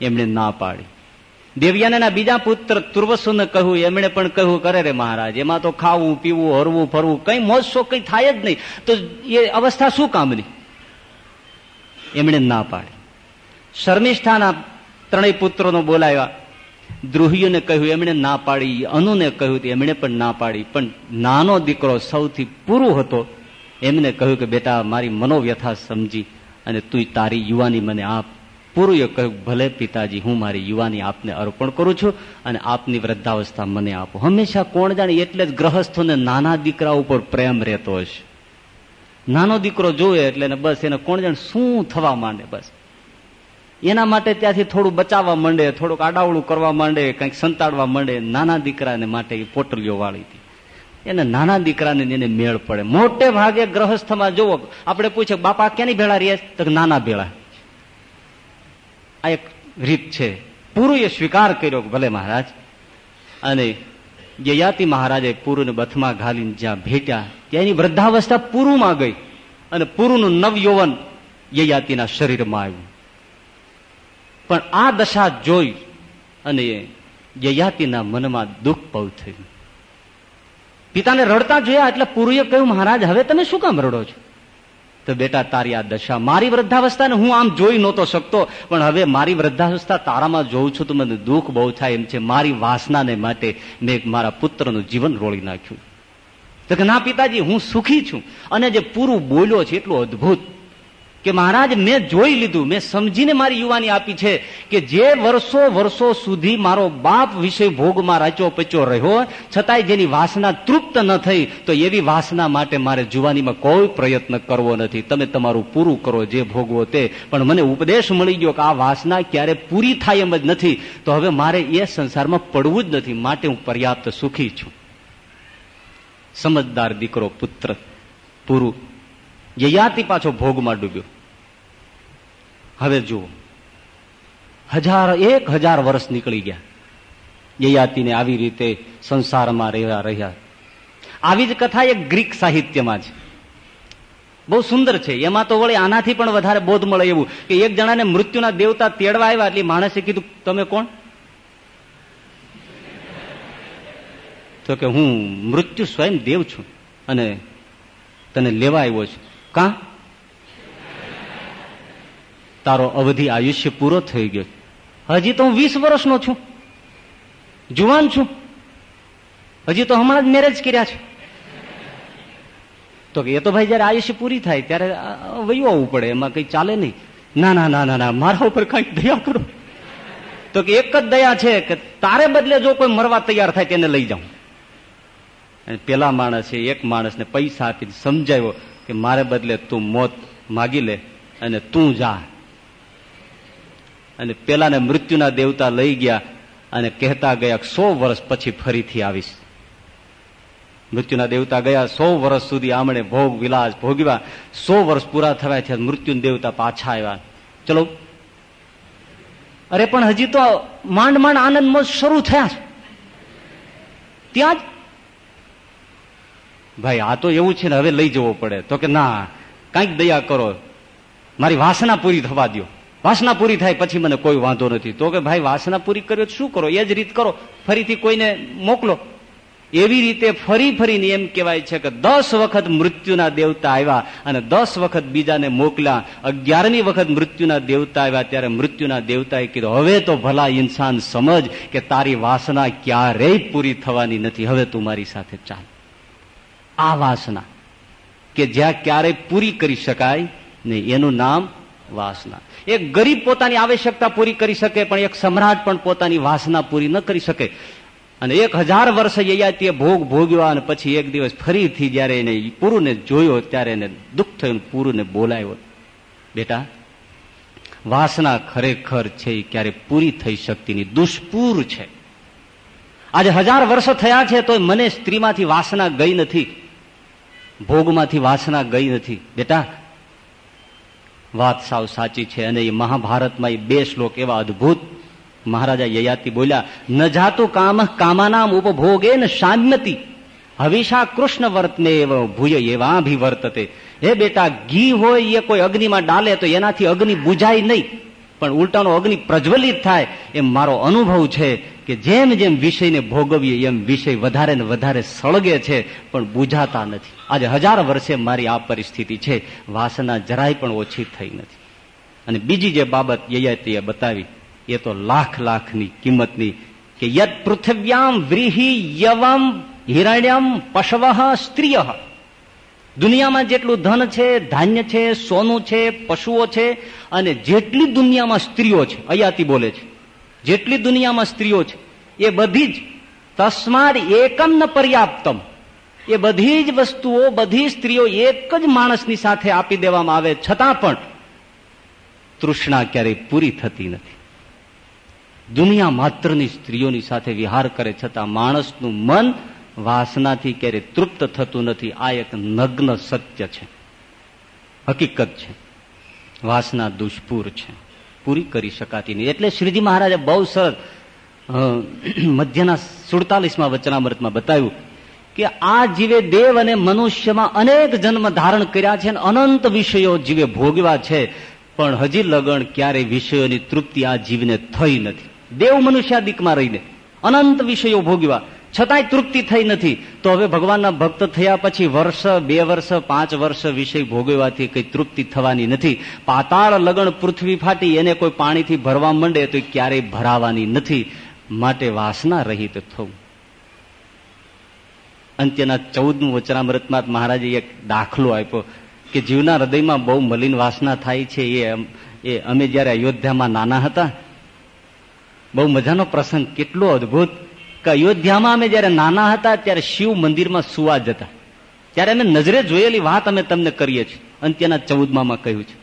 એમણે ના પાડી. દેવયાના બીજા પુત્ર તુર્વસુને કહ્યું, એમણે પણ કહ્યું, કરે રે મહારાજ, એમાં તો ખાવું, પીવું, હરવું, ફરવું, કઈ મોજ શોખ કઈ થાય જ નહીં. તો એ અવસ્થા શું કામની? એમણે ના પાડી. શર્મિષ્ઠાના ત્રણેય પુત્રોનો બોલાવ્યા. દ્રુહિયુને કહ્યું, એમણે ના પાડી. અનુને કહ્યું એમણે પણ ના પાડી. પણ નાનો દીકરો સૌથી પૂરું હતો. એમને કહ્યું કે, બેટા, મારી મનોવ્યથા સમજી અને તું તારી યુવાની મને આપ. પૂર્વે કહ્યું, ભલે પિતાજી, હું મારી યુવાની આપને અર્પણ કરું છું અને આપની વૃદ્ધાવસ્થા મને આપો. હંમેશા કોણ જાણે એટલે જ ગ્રહસ્થોને નાના દીકરા ઉપર પ્રેમ રહેતો હશે. નાનો દીકરો જોવે એટલે બસ એને કોણ જાણે શું થવા માંડે બસ. એના માટે ત્યાંથી થોડું બચાવવા માંડે, થોડુંક આડાવડું કરવા માંડે, કંઈક સંતાડવા માંડે. નાના દીકરાને માટે એ પોટલીઓ વાળી હતી. એને નાના દીકરાને એને મેળ પડે. મોટે ભાગે ગ્રહસ્થમાં જોવો આપણે પૂછે, બાપા, ક્યાંની ભેળા રહ્યા? તો નાના ભેળા. આ એક રીત છે. પૂરુએ સ્વીકાર કર્યો ભલે મહારાજ. અને યયાતિ મહારાજે પૂરુને બથમાં ઘાલીને જ્યાં ભેટ્યા ત્યાં એની વૃદ્ધાવસ્થા પૂરુમાં ગઈ. અને પૂરુનું નવયૌવન યયાતિના શરીરમાં આવ્યું. પણ આ દશા જોઈ અને યયાતિના મનમાં દુઃખ પવ થયું. પિતાને રડતા જોયા એટલે પૂરુએ કહ્યું, મહારાજ, હવે તમે શું કામ રડો છો? તો બેટા, તારી આ દશા મારી વૃદ્ધાવસ્થાને હું આમ જોઈ નહોતો શકતો, પણ હવે મારી વૃદ્ધાવસ્થા તારામાં જોઉં છું તો મને દુઃખ બહુ થાય એમ છે. મારી વાસનાને માટે મેં મારા પુત્રનું જીવન રોળી નાખ્યું. તો કે, ના પિતાજી, હું સુખી છું. અને જે પૂરું બોલ્યો છે, એટલું અદભુત કે મહારાજ, મેં જોઈ લીધું, મેં સમજીને મારી યુવાની આપી છે કે જે વર્ષો વર્ષો સુધી મારો બાપ વિષય ભોગમાં રાચો પચો રહ્યો, છતાંય જેની વાસના તૃપ્ત ન થઈ, તો એવી વાસના માટે મારે જુવાનીમાં કોઈ પ્રયત્ન કરવો નથી. તમે તમારું પૂરું કરો, જે ભોગવો તે. પણ મને ઉપદેશ મળી ગયો કે આ વાસના ક્યારે પૂરી થાય એમ જ નથી. તો હવે મારે એ સંસારમાં પડવું જ નથી. માટે હું પર્યાપ્ત સુખી છું. સમજદાર દીકરો, પુત્ર, પૂરું. યયાતિ પાછો ભોગમાં ડૂબ્યો. હવે જુઓ. હજાર એક હજાર વર્ષ નીકળી ગયા. યયાતિને આવી રીતે સંસારમાં રહ્યા રહ્યા. આવી જ કથા એક ગ્રીક સાહિત્યમાં છે. બહુ સુંદર છે. એમાં તો વળી આનાથી પણ વધારે બોધ મળે એવું કે એક જણાને મૃત્યુના દેવતા તેડવા આવ્યા એટલે માણસે કીધું, તમે કોણ? તો કે, હું મૃત્યુ સ્વયં દેવ છું અને તને લેવા આવ્યો છું. કા? તારો અવધિ આયુષ્ય પૂરો થઈ ગયો. હજી તો હું વીસ વર્ષનો છું. જુવાન છું. હજી તો હમણાં જ મેરેજ કર્યા છે. તો કે એ તો ભાઈ જયારે આયુષ્ય પૂરી થાય ત્યારે વયું આવવું પડે. એમાં કઈ ચાલે નહીં. ના ના ના ના ના, મારા ઉપર કંઈક દયા કરો. તો કે એક જ દયા છે કે તારે બદલે જો કોઈ મરવા તૈયાર થાય તેને લઈ જાઉં. અને પેલા માણસે, એક માણસને પૈસા આપીને સમજાવ્યો કે મારે બદલે તું મોત માગી લે અને તું જા. અને પેલાને મૃત્યુના દેવતા લઈ ગયા અને કહેતા ગયા, સો વર્ષ પછી ફરીથી આવીશ. મૃત્યુના દેવતા ગયા, સો વર્ષ સુધી આમણે ભોગ વિલાસ ભોગવ્યા. સો વર્ષ પૂરા થયા છે મૃત્યુ દેવતા પાછા આવ્યા. ચલો. અરે, પણ હજી તો માંડ માંડ આનંદ મોજ શરૂ થયા ત્યાં જ. ભાઈ, આ તો એવું છે ને, હવે લઈ જવો પડે. તો કે, ના, કંઈક દયા કરો. મારી વાસના પૂરી થવા દો વાસના પૂરી થાય પછી મને કોઈ વાંધો નથી. તો કે ભાઈ વાસના પૂરી કર્યો શું કરો? એ જ રીત કરો. ફરીથી કોઈને મોકલો. એવી રીતે ફરી ફરીને એમ કહેવાય છે કે દસ વખત મૃત્યુના દેવતા આવ્યા અને દસ વખત બીજાને મોકલ્યા. અગિયારમી વખત મૃત્યુના દેવતા આવ્યા, ત્યારે મૃત્યુના દેવતાએ કીધું, હવે તો ભલા ઇન્સાન સમજ કે તારી વાસના ક્યારેય પૂરી થવાની નથી. હવે તું મારી સાથે ચાલ. આ વાસના કે જ્યાં ક્યારેય પૂરી કરી શકાય નહીં. એનું નામ વાસના. એક ગરીબ પોતાની આવશ્યકતા પૂરી કરી શકે, પણ એક સમ્રાટ પણ પોતાની વાસના પૂરી ન કરી શકે. અને એક હજાર વર્ષ યયાતીએ ભોગ ભોગ્યો અને પછી એક દિવસ ફરીથી જયારે એને પુરુને જોયો, ત્યારે એને દુઃખ થયું પુરુને બોલાયો. બેટા, વાસના ખરેખર છે એ ક્યારે પૂરી થઈ શકતી દુષ્પૂર દુષ્પુર છે. આજે હજાર વર્ષ થયા છે તો મને સ્ત્રીમાંથી વાસના ગઈ નથી. ભોગમાંથી વાસના ગઈ નથી. બેટા વાત સાવ સાચી છે અને એ મહાભારતમાં એ બે શ્લોક એવા અદભુત. મહારાજા યયાતિ બોલ્યા, ન જાતું કામ કામાનામ ઉપભોગે ને શાંતિ હવિષા કૃષ્ણ વર્તને ભૂય એવા ભી વર્તતે હે બેટા, ઘી હોય એ કોઈ અગ્નિમાં ડાલે તો એનાથી અગ્નિ બુજાય નહીં. પણ ઉલટાનો અગ્નિ પ્રજ્વલિત થાય એમ મારો અનુભવ છે કે જેમ જેમ વિષયને ભોગવીએ એમ વિષય વધારે ને વધારે સળગે છે, પણ બુજાતા નથી. આજે હજાર વર્ષે મારી આ પરિસ્થિતિ છે. વાસના જરાય પણ ઓછી થઈ નથી. અને બીજી જે બાબત યયાતીએ બતાવી, એ તો લાખ લાખની કિંમતની કે યદ પૃથ્વ્યામ વ્રીહી યવમ હિરણ્યમ પશવ સ્ત્રીય. દુનિયામાં જેટલું ધન છે, ધાન્ય છે, સોનું છે, પશુઓ છે અને જેટલી દુનિયામાં સ્ત્રીઓ છે, અયાતી બોલે છે, જેટલી દુનિયામાં સ્ત્રીઓ છે, એ બધી જ તસ્માદ એકમ ન પર્યાપ્તમ. એ બધી જ વસ્તુઓ, બધી સ્ત્રીઓ એક જ માણસની સાથે આપી દેવામાં આવે, છતાં પણ તૃષ્ણા ક્યારેય પૂરી થતી નથી. દુનિયા માત્રની સ્ત્રીઓની સાથે વિહાર કરે છતાં માણસનું મન વાસનાથી ક્યારે તૃપ્ત થતું નથી, આ એક નગ્ન સત્ય છે. હકીકત છે. વાસના દુષ્પુર છે. પૂરી કરી શકાતી નહીં. એટલે શ્રીજી મહારાજે બહુ સરસ મધ્યના સુડતાલીસમાં વચનામૃતમાં બતાવ્યું કે આ જીવે દેવ અને મનુષ્યમાં અનેક જન્મ ધારણ કર્યા છે અને અનંત વિષયો જીવે ભોગવા છે. પણ હજી લગણ ક્યારે વિષયોની તૃપ્તિ આ જીવને થઈ નથી. દેવ મનુષ્યાદિકમાં રહીને અનંત વિષયો ભોગવ્યા. છતાંય તૃપ્તિ થઈ નથી. તો હવે ભગવાનના ભક્ત થયા પછી વર્ષ, બે વર્ષ, પાંચ વર્ષ વિષય ભોગવવાથી કઈ તૃપ્તિ થવાની નથી. પાતાળ લગણ પૃથ્વી ફાટી એને કોઈ પાણીથી ભરવા માંડે તો ક્યારેય ભરાવાની નથી. માટે વાસના રહિત થવું. અંત્યના ચૌદમું વચનામૃતમાં મહારાજે એક દાખલો આપ્યો કે જીવના હૃદયમાં બહુ મલિન વાસના થાય છે એ અમે જયારે અયોધ્યામાં નાના હતા, બહુ મજાનો પ્રસંગ, કેટલો અદભુત. કે અયોધ્યામાં અમે જયારે નાના હતા ત્યારે શિવ મંદિરમાં સુવા જતા. ત્યારે અમે નજરે જોયેલી વાત અમે તમને કરીએ છીએ. અંત્યના ચૌદમાં કહ્યું છે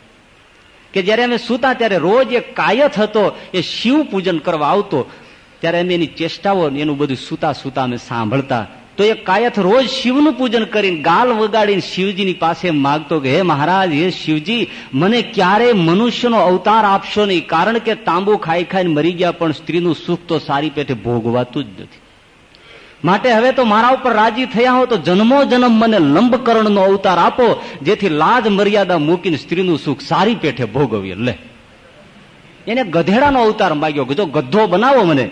કે જયારે અમે સુતા ત્યારે રોજ એક કાયથ હતો, એ શિવ પૂજન કરવા આવતો. ત્યારે અમે એની ચેષ્ટાઓ એનું બધું સુતા સુતા અમે સાંભળતા. તો એ કાયથ રોજ શિવનું પૂજન કરીને ગાલ વગાડીને શિવજીની પાસે માગતો કે, હે મહારાજ, હે શિવજી, મને ક્યારે મનુષ્યનો અવતાર આપશો નહીં, કારણ કે તાંબુ ખાઈ ખાઈને મરી ગયા પણ સ્ત્રીનું સુખ તો સારી પેટે ભોગવાતું જ નથી. માટે હવે તો મારા ઉપર રાજી થયા હો તો જન્મો જન્મ મને લંબકરણનો અવતાર આપો, જેથી લાજ મર્યાદા મૂકીને સ્ત્રીનું સુખ સારી પેઠે ભોગવીએ. લે. એને ગધેડાનો અવતાર માગ્યો જો ગધો બનાવો મને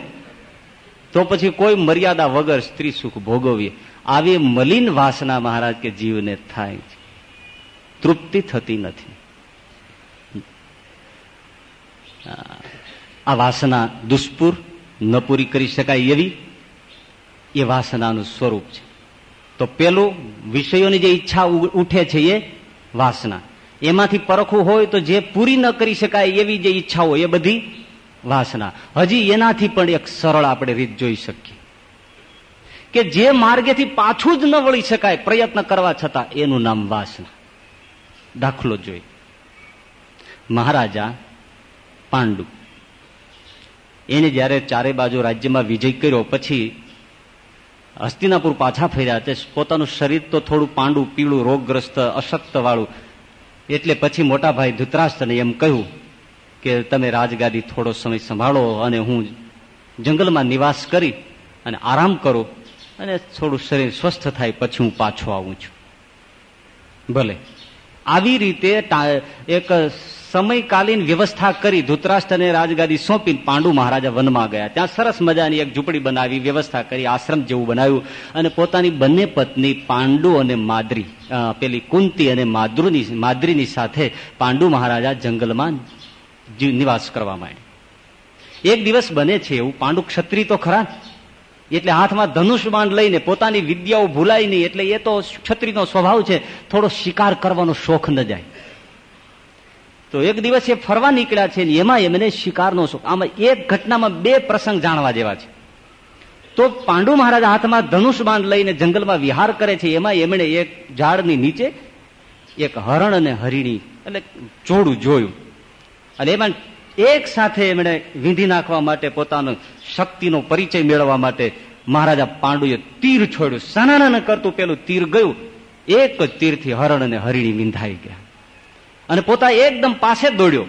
તો પછી કોઈ મર્યાદા વગર સ્ત્રી સુખ ભોગવીએ. આવી મલિન વાસના મહારાજ કે જીવને થાય તૃપ્તિ થતી નથી. આ વાસના દુષ્પુર, ન પૂરી કરી શકાય એવી એ વાસનાનું સ્વરૂપ છે. તો પેલું વિષયોની જે ઈચ્છા ઉઠે છે એ વાસના. એમાંથી પરખવું હોય તો જે પૂરી ન કરી શકાય એવી જે ઈચ્છાઓ એ બધી વાસના. હજી એનાથી પણ એક સરળ આપણે રીત જોઈ શકીએ. કે જે માર્ગેથી પાછું જ ન વળી શકાય પ્રયત્ન કરવા છતાં એનું નામ વાસના. દાખલો જોઈ. મહારાજા પાંડુ. એને જયારે ચારે બાજુ રાજ્યમાં વિજય કર્યો, પછી હસ્તિનાપુર પાછા ફર્યા તે પોતાનું શરીર તો થોડું પાંડુ પીળું, રોગગ્રસ્ત અશક્ત વાળું એટલે પછી મોટા ભાઈ ધૃતરાષ્ટ્રને એમ કહ્યું કે તમે રાજગાદી થોડો સમય સંભાળો અને હું જંગલમાં નિવાસ કરી અને આરામ કરો અને થોડું શરીર સ્વસ્થ થાય, પછી હું પાછો આવું છું. ભલે. આવી રીતે એક સમયકાલીન વ્યવસ્થા કરી ધૂતરાષ્ટ્રને રાજગાદી સોંપીને પાંડુ મહારાજા વનમાં ગયા. ત્યાં સરસ મજાની એક ઝૂંપડી બનાવી, વ્યવસ્થા કરી, આશ્રમ જેવું બનાવ્યું અને પોતાની બંને પત્ની પાંડુ અને માદ્રી પેલી કુંતી અને માદ્રુની, માદ્રીની સાથે પાંડુ મહારાજા જંગલમાં નિવાસ કરવા માંડ્યા એક દિવસ બને છે એવું પાંડુ ક્ષત્રિય તો ખરા એટલે હાથમાં ધનુષ બાંધ લઈને પોતાની વિદ્યાઓ ભૂલાય નહીં, એટલે એ તો ક્ષત્રિયનો સ્વભાવ છે, થોડો શિકાર કરવાનો શોખ ન જાય. તો એક દિવસ એ ફરવા નીકળ્યા છે એમાં એમને શિકારનો શોખ. આમાં એક ઘટનામાં બે પ્રસંગ જાણવા જેવા છે. તો પાંડુ મહારાજ હાથમાં ધનુષ બાંધ લઈને જંગલમાં વિહાર કરે છે, એમાં એમણે એક ઝાડની નીચે એક હરણ અને હરિણી, એટલે જોડું જોયું. અને એમાં એક સાથે એમણે વીંધી નાખવા માટે પોતાનો શક્તિનો પરિચય મેળવવા માટે મહારાજા પાંડુએ તીર છોડ્યું. સનાના કરતું પેલું તીર ગયું. એક જ તીરથી હરણ અને હરિણી વિંધાઈ ગયા. અને પોતા એકદમ પાસે દોડ્યો.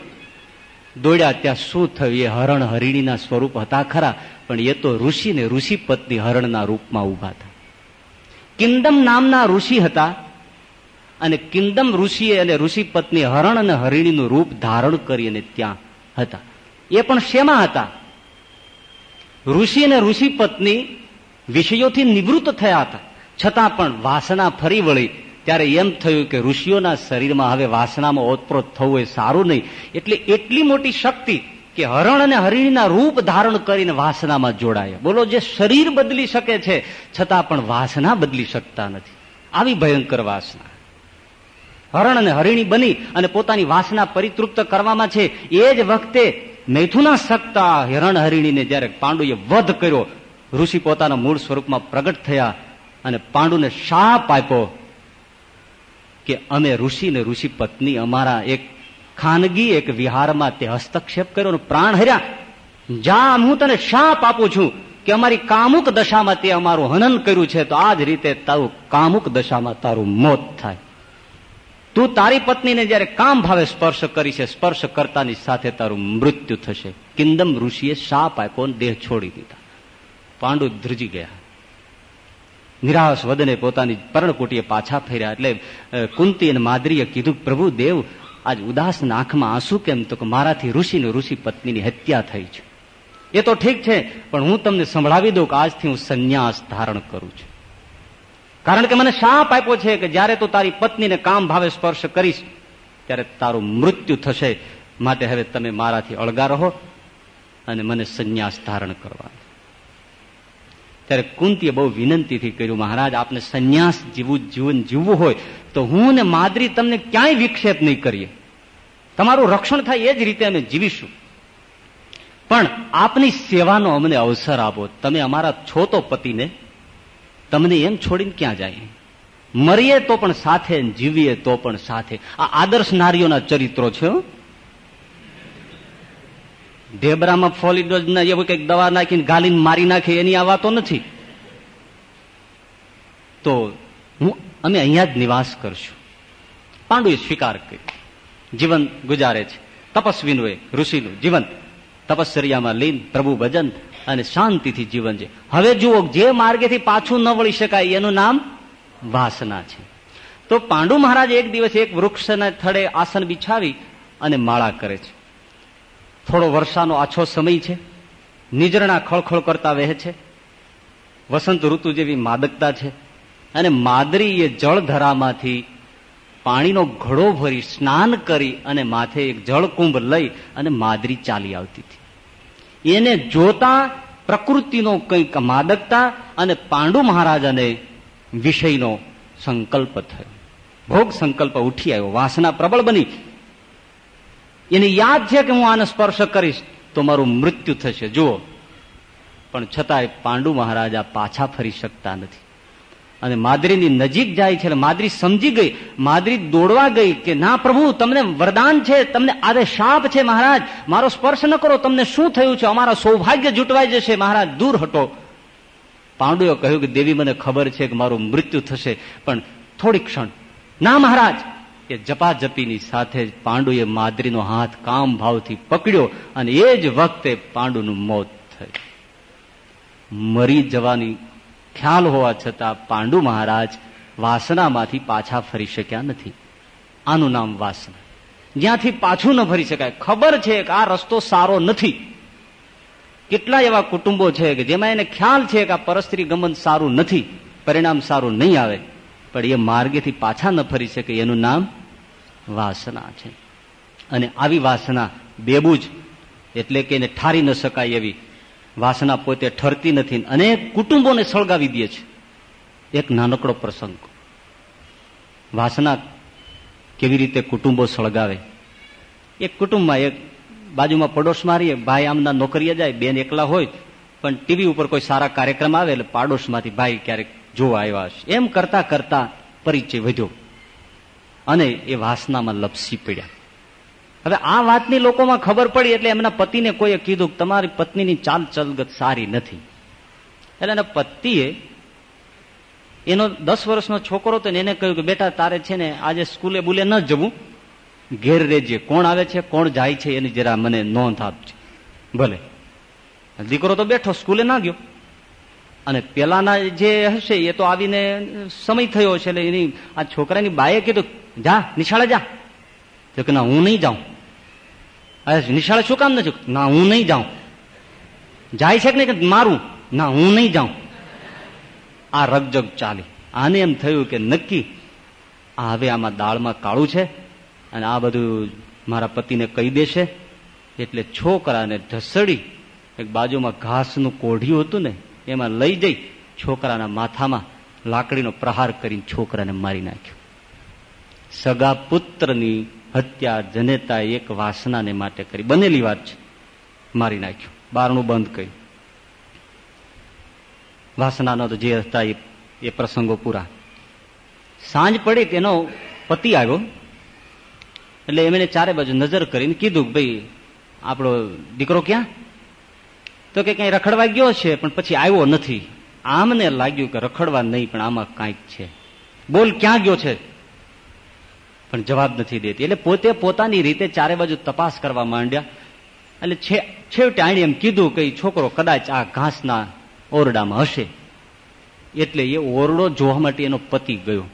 દોડ્યા ત્યાં શું થયું? એ હરણ હરિણીના સ્વરૂપ હતા ખરા, પણ એ તો ઋષિ ને ઋષિ પત્ની હરણના રૂપમાં ઊભા હતા કિંદમ નામના ઋષિ હતા. અને કિંદમ ઋષિએ અને ઋષિ પત્ની હરણ અને હરિણીનું રૂપ ધારણ કરી અને ત્યાં હતા. એ પણ શેમાં હતા? ઋષિ અને ઋષિ પત્ની વિષયોથી નિવૃત્ત થયા હતા. છતાં પણ વાસના ફરી વળી. ત્યારે એમ થયું કે ઋષિઓના શરીરમાં હવે વાસનામાં ઓતપ્રોત થવું એ સારું નહીં. એટલે એટલી મોટી શક્તિ કે હરણ અને હરિણીના રૂપ ધારણ કરીને વાસનામાં જોડાય. બોલો, જે શરીર બદલી શકે છે, છતાં પણ વાસના બદલી શકતા નથી. આવી ભયંકર વાસના. હરણ અને હરિણી બની અને પોતાની વાસના પરિતૃપ્ત કરવામાં છે. એ જ વખતે મૈથુના સક્તા હિરણ હરિણીને જયારે પાંડુએ વધ કર્યો, ઋષિ પોતાના મૂળ સ્વરૂપમાં પ્રગટ થયા અને પાંડુને શાપ આપ્યો કે અમે ઋષિ ને ઋષિ પત્ની અમારા એક ખાનગી એક વિહારમાં તે હસ્તક્ષેપ કર્યો પ્રાણ હર્યા. જા, હું તને શાપ આપું છું કે અમારી કામુક દશામાં તે અમારું હનન કર્યું છે, તો આ જ રીતે તારું કામુક દશામાં તારું મોત થાય. તું તારી પત્નીને જયારે કામ ભાવે સ્પર્શ કરી છે, સ્પર્શ કરતાની સાથે તારું મૃત્યુ થશે. કિંદમ ઋષિએ શાપ આપ્યો દેહ છોડી દીધા. પાંડુ ધ્રુજી ગયા. નિરાશ વદને પોતાની પર્ણકુટીએ પાછા ફેર્યા એટલે કુંતી અને માદરીએ કીધું, પ્રભુ દેવ, આજ ઉદાસ આંખમાં આંસુ કેમ? તો કે મારાથી ઋષિ ને ઋષિ પત્નીની હત્યા થઈ છે. એ તો ઠીક છે, પણ હું તમને સંભળાવી દઉં કે આજથી હું સંન્યાસ ધારણ કરું છું. કારણ કે મને શાપ આપ્યો છે કે જયારે તું તારી પત્નીને કામ ભાવે સ્પર્શ કરીશ, ત્યારે તારું મૃત્યુ થશે. માટે હવે તમે મારાથી અળગા રહો અને મને સંન્યાસ ધારણ કરવા ત્યારે કુંતીએ બહુ વિનંતીથી કર્યું, મહારાજ, આપને સંન્યાસ જીવવું જીવન જીવવું હોય, તો હું ને માદરી તમને ક્યાંય વિક્ષેપ નહીં કરીએ. તમારું રક્ષણ થાય એ જ રીતે અમે જીવીશું. પણ આપની સેવાનો અમને અવસર આપો. તમે અમારા છો તો પતિને તમને એમ છોડીને ક્યાં જાય? મરીએ તો પણ સાથે, જીવીએ તો પણ સાથે. આ આદર્શ નારીઓના ચરિત્રો છે ઢેબરામાં ફોલિડોઝ ના એવું કંઈક દવા નાખીને ગાલીને મારી નાખે, એની આ વાતો નથી. તો હું અમે અહીંયા જ નિવાસ કરશું. પાંડુએ સ્વીકાર કર્યો. જીવન ગુજારે છે. તપસ્વીનું એ ઋષિનું જીવન તપશ્ચર્યામાં લીન પ્રભુ ભજન અને શાંતિથી જીવન છે હવે જુઓ, જે માર્ગેથી પાછું ન વળી શકાય, એનું નામ વાસના છે. તો પાંડુ મહારાજ એક દિવસ એક વૃક્ષના થડે આસન બિછાવી અને માળા કરે છે. થોડો વર્ષાનો આછો સમય છે. નિજરણા ખળખળ કરતા વહે છે. વસંત ઋતુ જેવી માદકતા છે. અને માદરી એ જળધરામાંથી પાણીનો ઘડો ભરી સ્નાન કરી અને માથે એક જળકુંભ લઈ અને માદરી ચાલી આવતી હતી. એને જોતા, પ્રકૃતિનો કંઈક માદકતા અને પાંડુ મહારાજાને વિષયનો સંકલ્પ થયો. ભોગ સંકલ્પ ઉઠી આવ્યો, વાસના પ્રબળ બની. એને યાદ છે કે હું આને સ્પર્શ કરીશ, તો મારું મૃત્યુ થશે. જુઓ, પણ છતાંય પાંડુ મહારાજા પાછા ફરી શકતા નથી. અને માદરીની નજીક જાય છે માદરી સમજી ગઈ. માદરી દોડવા ગઈ કે, ના પ્રભુ, તમને વરદાન છે, તમને આરે શાપ છે, મહારાજ. મારો સ્પર્શ ન કરો, તમને શું થયું છે? અમારા સૌભાગ્ય જૂટવાઈ જશે. મહારાજ દૂર હટો પાંડુએ કહ્યું કે, દેવી, મને ખબર છે કે મારું મૃત્યુ થશે, પણ થોડી ક્ષણ. ના, મહારાજ. કે જપાજપીની સાથે જ પાંડુએ માદરીનો હાથ કામ ભાવથી પકડ્યો અને એ જ વખતે પાંડુનું મોત થયું. મરી જવાની ખ્યાલ હોવા છતાં પાંડુ મહારાજ વાસનામાંથી પાછા ફરી શક્યા નથી. આનું નામ વાસના. જ્યાંથી પાછું ન ફરી શકાય. ખબર છે કે આ રસ્તો સારો નથી. કેટલા એવા કુટુંબો છે કે જેમાં એને ખ્યાલ છે કે આ પરસ્ત્રી ગમન સારું નથી, પરિણામ સારું નહીં આવે, પણ એ માર્ગેથી પાછા ન ફરી શકે એનું નામ વાસના છે. અને આવી વાસના બેબુજ, એટલે કે એને ઠારી ન શકાય એવી વાસના પોતે ઠરતી નથી અનેક કુટુંબોને સળગાવી દે છે. એક નાનકડો પ્રસંગ. વાસના કેવી રીતે કુટુંબો સળગાવે? એક કુટુંબમાં એક બાજુમાં પડોશ મારીએ ભાઈ આમના નોકરીએ જાય, બેન એકલા હોય, પણ ટીવી ઉપર કોઈ સારા કાર્યક્રમ આવે એટલે પાડોશમાંથી ભાઈ ક્યારેક જોવા આવ્યા હશે. એમ કરતા કરતા પરિચય વધ્યો. અને એ વાસનામાં લપસી પડ્યા. હવે આ વાતની લોકોમાં ખબર પડી એટલે એમના પતિને કોઈએ કીધું કે તમારી પત્નીની ચાલ ચલગત સારી નથી. એટલે એના પતિએ એનો દસ વર્ષનો છોકરો હતો ને એને કહ્યું કે બેટા તારે છે ને આજે સ્કૂલે બુલે ન જવું. ઘેર રેજે કોણ આવે છે, કોણ જાય છે એની જરા મને નોંધ આપજે. ભલે. દીકરો તો બેઠો, સ્કૂલે ના ગયો. અને પેલાના જે હશે એ તો આવીને સમય થયો છે એટલે એની આ છોકરાની બાએ કીધું, જા, નિશાળે જા. તો કે, ના, હું નહીં જાઉં. નિશાળે શું કામ નથી? ના, હું નહીં જાઉં. જાય છે કે નહીં કે મારું? ના, હું નહીં જાઉં. આ રગજગ ચાલી. આને એમ થયું કે નક્કી, આ હવે આમાં દાળમાં કાળું છે અને આ બધું મારા પતિને કહી દેશે. એટલે છોકરાને ઢસડી એક બાજુમાં ઘાસનું કોઢિયું હતું ને, એમાં લઈ જઈ છોકરાના માથામાં લાકડીનો પ્રહાર કરીને છોકરાને મારી નાખ્યો. સગા પુત્રની હત્યા, જનેતા એક વાસનાને માટે કરી. બનેલી વાત છે. મારી નાખ્યું. બારણું બંધ કર્યું. વાસનાનો તો જે હતા એ પ્રસંગો પૂરા. સાંજ પડી તેનો પતિ આવ્યો. એટલે એમણે ચારે બાજુ નજર કરીને કીધું કે ભાઈ, આપણો દીકરો ક્યાં? તો કે કઈ રખડવા ગયો છે, પણ પછી આવ્યો નથી. આમને લાગ્યું કે રખડવા નહીં, પણ આમાં કાંઈક છે. બોલ ક્યાં ગયો છે? પણ જવાબ નથી દેતી. એટલે પોતે પોતાની રીતે ચારે બાજુ તપાસ કરવા માંડ્યા. એટલે છેવટે આણે એમ કીધું કે છોકરો કદાચ આ ઘાસના ઓરડામાં હશે. એટલે એ ઓરડો જોવા માટે એનો પતિ ગયો.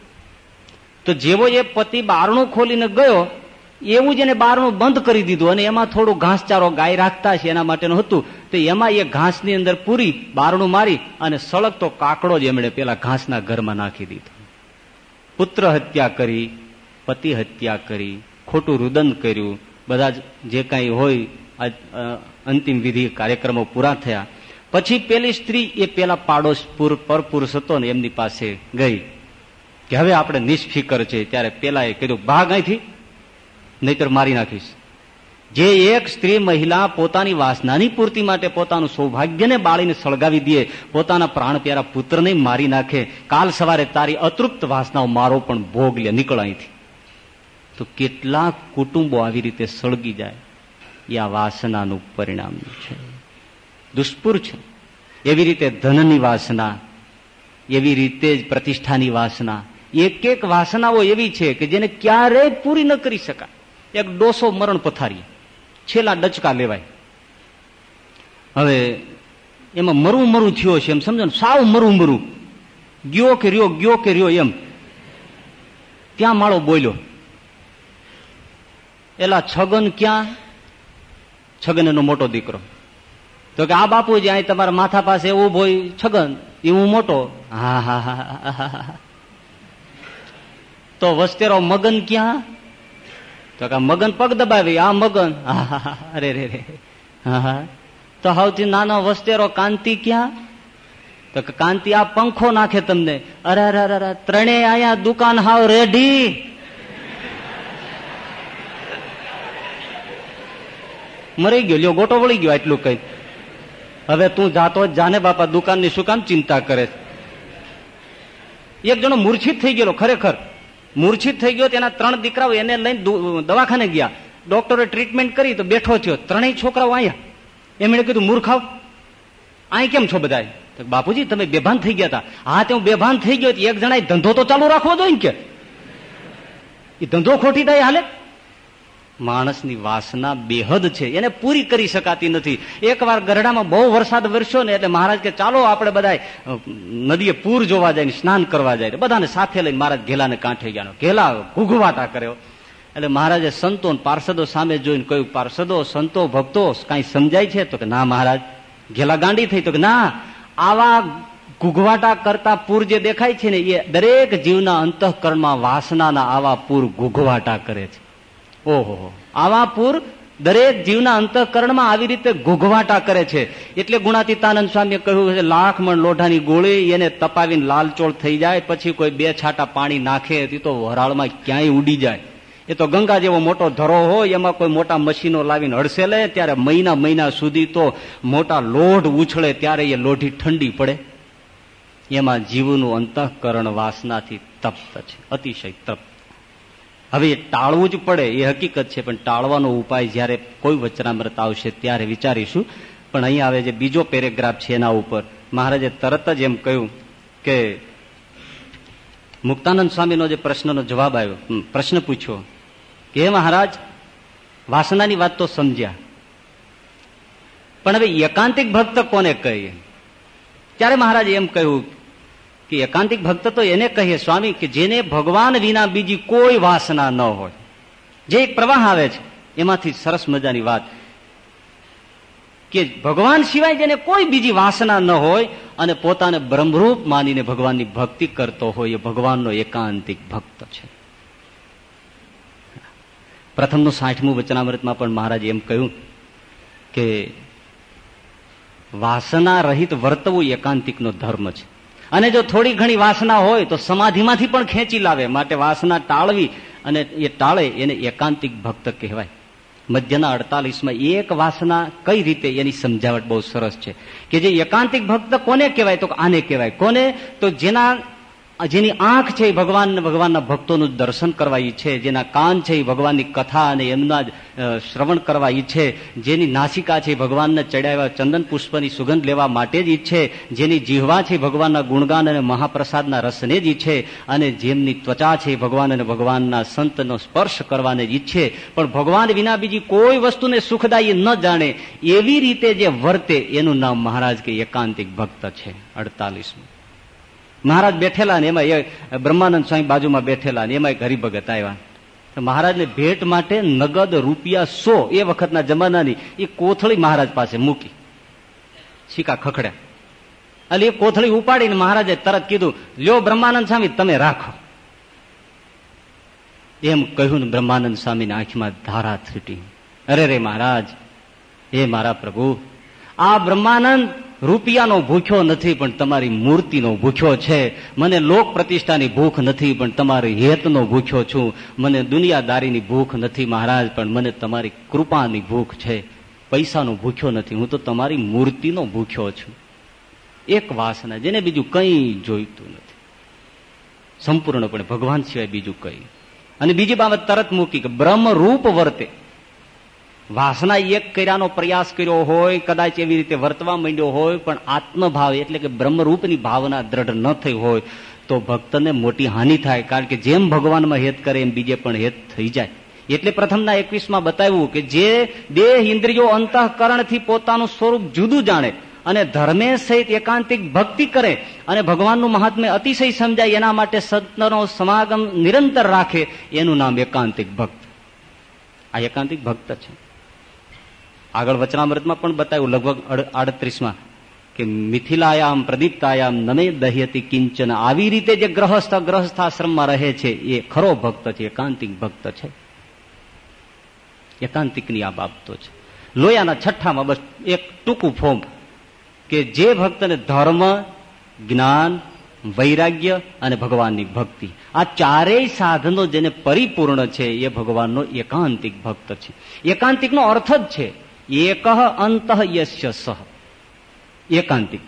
તો જેવો એ પતિ બારણું ખોલીને ગયો, એવું જ એને બારણું બંધ કરી દીધું અને એમાં થોડું ઘાસચારો ગાય રાખતા છે એના માટેનું હતું. તો એમાં એ ઘાસની અંદર પૂરી બારણું મારી અને સળગતો કાકડો જ એમણે પેલા ઘાસના ઘરમાં નાખી દીધો. પુત્ર હત્યા કરી પતિ હત્યા કરી, ખોટું રુદન કર્યું, બધા જે કાંઈ હોય અંતિમ વિધિ કાર્યક્રમો પૂરા થયા. પછી પેલી સ્ત્રી એ પેલા પાડોશ પર પુરુષ હતો ને એમની પાસે ગઈ. કે હવે આપણે નિષ્ફિકર છે, ત્યારે પેલા એ કીધું, ભાગ અહીંથી, નહીતર મારી નાખીશ. જે એક સ્ત્રી મહિલા પોતાની વાસનાની પૂર્તિ માટે પોતાનું સૌભાગ્યને બાળીને સળગાવી દે, પોતાના પ્રાણ પ્યારા પુત્રને મારી નાખે, કાલ સવારે તારી અતૃપ્ત વાસનાઓ મારો પણ ભોગ લે, નીકળ અહીંથી. તો કેટલાક કુટુંબો આવી રીતે સળગી જાય. એ આ વાસનાનું પરિણામ છે. દુષ્પુર છે. એવી રીતે ધનની વાસના, એવી રીતે જ પ્રતિષ્ઠાની વાસના. એક એક વાસનાઓ એવી છે કે જેને ક્યારેય પૂરી ન કરી શકાય. એક ડોસો મરણ પથારી છેલ્લા ડચકા લેવાય. હવે એમાં મરું મરું થયો છે એમ સમજો સાવ મરું મરું ગયો કે રહ્યો, ગયો કે રહ્યો એમ. ત્યાં માળો બોલ્યો એલા છગન ક્યાં? છગન એનો મોટો દીકરો. તો કે, આ બાપુજી અહીં તમારા માથા પાસે એવું ભોય છગન, એ હું મોટો. હા હા હા તો વસ્તેરો મગન ક્યાં? તો કે મગન પગ દબાવી, આ મગન. અરે, રે રે. હા તો સૌથી નાનો વસ્તેરો કાંતિ ક્યાં? તો કાંતિ, આ પંખો નાખે તમને. અરે અરે અરે ત્રણેય અહીંયા દુકાન હાવ રેડી મરી ગયો, લ્યો, ગોટો વળી ગયો આટલું કઈ. હવે તું જાતો જાને બાપા, દુકાનની શું કામ ચિંતા કરે એક જણો મૂર્છિત થઈ ગયેલો, ખરેખર. મૂર્છિત થઈ ગયો, તેના ત્રણ દીકરાઓ એને લઈને દવાખાને ગયા. ડોક્ટરે ટ્રીટમેન્ટ કરી, તો બેઠો થયો. ત્રણેય છોકરાઓ અહીંયા એમણે કીધું મૂર્ખાવ અહીં કેમ છો બધા બાપુજી, તમે બેભાન થઈ ગયા હતા હા, તે હું બેભાન થઈ ગયો, એક જણા ધંધો તો ચાલુ રાખવો જોઈએ કે? એ ધંધો ખોટી થાય હાલે. માણસની વાસના બેહદ છે. એને પૂરી કરી શકાતી નથી. એકવાર ગરડામાં બહુ વરસાદ વરસ્યો ને એટલે મહારાજ કે, ચાલો આપણે બધા નદીએ પૂર જોવા જાય સ્નાન કરવા જાય. બધાને સાથે લઈને મહારાજ ઘેલાને કાંઠે ગયા. ઘેલા ઘૂઘવાટા કર્યો. એટલે મહારાજે સંતો પાર્ષદો સામે જોઈને કહ્યું, પાર્ષદો, સંતો, ભક્તો, કઈ સમજાય છે? તો કે, ના મહારાજ. ઘેલા ગાંડી થઈ તો કે, ના, આવા ઘૂઘવાટા કરતા પૂર જે દેખાય છે ને, એ દરેક જીવના અંતઃકરણમાં વાસનાના આવા પૂર ઘૂઘવાટા કરે છે. ઓહો. આવા પૂર દરેક જીવના અંતઃકરણમાં આવી રીતે ઘૂઘવાટા કરે છે. એટલે ગુણાતીતાનંદ સ્વામીએ કહ્યું છે, લાખ મણ લોઢાની ગોળી એને તપાવીને લાલચોળ થઈ જાય, પછી કોઈ બે છાટા પાણી નાખે તો વરાળમાં ક્યાંય ઉડી જાય. એ તો ગંગા જેવો મોટો ધરો હોય, એમાં કોઈ મોટા મશીનો લાવીને હડસે લે, ત્યારે મહિના મહિના સુધી તો મોટા લોઢ ઉછળે, ત્યારે એ લોઢી ઠંડી પડે. એમાં જીવનું અંતઃકરણ વાસનાથી તપ્ત છે, અતિશય તપ્ત. હવે ટાળવું જ પડે, એ હકીકત છે. પણ ટાળવાનો ઉપાય જ્યારે કોઈ વચનામૃત આવશે ત્યારે વિચારીશું. પણ અહીંયા આવે જે બીજો પેરેગ્રાફ છે એના ઉપર. મહારાજે તરત જ એમ કહ્યું કે, મુક્તાનંદ સ્વામીનો જે પ્રશ્નનો જવાબ આવ્યો. પ્રશ્ન પૂછ્યો. કે મહારાજ, વાસનાની વાત તો સમજ્યા. પણ હવે એકાંતિક ભક્ત કોને કહીએ? ત્યારે મહારાજે એમ કહ્યું કે એકાંતિક ભક્ત તો એને કહીએ, સ્વામી, કે જેને ભગવાન વિના બીજી કોઈ વાસના ન હોય. જે એક પ્રવાહ આવે છે, એમાંથી સરસ મજાની વાત. કે ભગવાન સિવાય જેને કોઈ બીજી વાસના ન હોય અને પોતાને બ્રહ્મરૂપ માનીને ભગવાનની ભક્તિ કરતો હોય, એ ભગવાનનો એકાંતિક ભક્ત છે. પ્રથમનું સાઠમું વચનામૃતમાં પણ મહારાજ એમ કહ્યું કે વાસના રહિત વર્તવું એકાંતિકનો ધર્મ છે. અને જો થોડી ઘણી વાસના હોય તો સમાધિમાંથી પણ ખેંચી લાવે. માટે વાસના ટાળવી અને એ ટાળે એને એકાંતિક ભક્ત કહેવાય. મધ્યના અડતાલીસમાં એક વાસના કઈ રીતે એની સમજાવટ બહુ સરસ છે કે જે એકાંતિક ભક્ત કોને કહેવાય? તો આને કહેવાય. કોને? તો જેના જેની આંખ છે એ ભગવાન ભગવાનના ભક્તોનું દર્શન કરવા ઈચ્છે જેના કાન છે એ ભગવાનની કથા અને એમના શ્રવણ કરવા ઈચ્છે જેની નાસિકા છે ભગવાનને ચડાવ્યા ચંદન પુષ્પની સુગંધ લેવા માટે જ ઈચ્છે જેની જીહવા છે ભગવાનના ગુણગાન અને મહાપ્રસાદના રસને જ ઈચ્છે અને જેમની ત્વચા છે ભગવાન અને ભગવાનના સંતનો સ્પર્શ કરવાને જ ઈચ્છે પણ ભગવાન વિના બીજી કોઈ વસ્તુને સુખદાયી ન જાણે, એવી રીતે જે વર્તે, એનું નામ મહારાજ કે એકાંતિક ભક્ત છે, અડતાલીસમાં. મહારાજ બેઠેલા ને એમાં એ બ્રહ્માનંદ સ્વામી બાજુમાં બેઠેલા ને એમાં હરિભગત આવ્યા. મહારાજને ભેટ માટે નગદ રૂપિયા સો એ વખતના જમાનાની એ કોથળી મહારાજ પાસે મૂકી. સિક્કા ખખડ્યા. એટલે એ કોથળી ઉપાડીને મહારાજે તરત કીધું, લ્યો બ્રહ્માનંદ સ્વામી, તમે રાખો. એમ કહ્યું ને બ્રહ્માનંદ સ્વામીની આંખમાં ધારા છૂટી અરે રે મહારાજ, હે મારા પ્રભુ, આ બ્રહ્માનંદ રૂપિયાનો ભૂખ્યો નથી, પણ તમારી મૂર્તિનો ભૂખ્યો છે. મને લોક પ્રતિષ્ઠાની ભૂખ નથી, પણ તમારી હેતનો ભૂખ્યો છું. મને દુનિયાદારીની ભૂખ નથી, મહારાજ, પણ મને તમારી કૃપાની ભૂખ છે. પૈસાનો ભૂખ્યો નથી, હું તો તમારી મૂર્તિનો ભૂખ્યો છું. એક વાસના, જેને બીજું કંઈ જોઈતું નથી. સંપૂર્ણપણે ભગવાન સિવાય બીજું કંઈ. અને બીજી બાબત તરત મૂકી કે બ્રહ્મરૂપ વર્તે. વાસના એક કર્યાનો પ્રયાસ કર્યો હોય, કદાચ એવી રીતે વર્તવા માંડ્યો હોય, પણ આત્મભાવ એટલે કે બ્રહ્મરૂપની ભાવના દ્રઢ ન થઈ હોય, તો ભક્તને મોટી હાનિ થાય, કારણ કે જેમ ભગવાનમાં હેત કરે એમ બીજે પણ હેત થઈ જાય. એટલે પ્રથમના એકવીસમાં બતાવ્યું કે જે દેહ ઇન્દ્રિયો અંતઃકરણથી પોતાનું સ્વરૂપ જુદું જાણે અને ધર્મે સહિત એકાંતિક ભક્તિ કરે અને ભગવાનનું મહાત્મ્ય અતિશય સમજાય, એના માટે સંતનો સમાગમ નિરંતર રાખે, એનું નામ એકાંતિક ભક્ત. આ એકાંતિક ભક્ત છે. આગળ વચનામૃતમાં પણ બતાવ્યું, લગભગ આડત્રીસમાં, કે મિથિલાયામ, પ્રદીપ્તાયામ, નમે દહ્યતી કિંચન, આવી રીતે જે ગ્રહસ્થ, ગ્રહસ્થાશ્રમમાં રહે છે, એ ખરો ભક્ત છે, એકાંતિક ભક્ત છે. એકાંતિકની આ બાબતો છે. લોયાના છઠ્ઠામાં બસ એક ટૂંકું ફોર્મ, કે જે ભક્તને ધર્મ, જ્ઞાન, વૈરાગ્ય અને ભગવાનની ભક્તિ, આ ચારેય સાધનો જેને પરિપૂર્ણ છે, એ ભગવાનનો એકાંતિક ભક્ત છે. એકાંતિકનો અર્થ જ છે એક અંત યશ્ય સહ. એકાંતિક.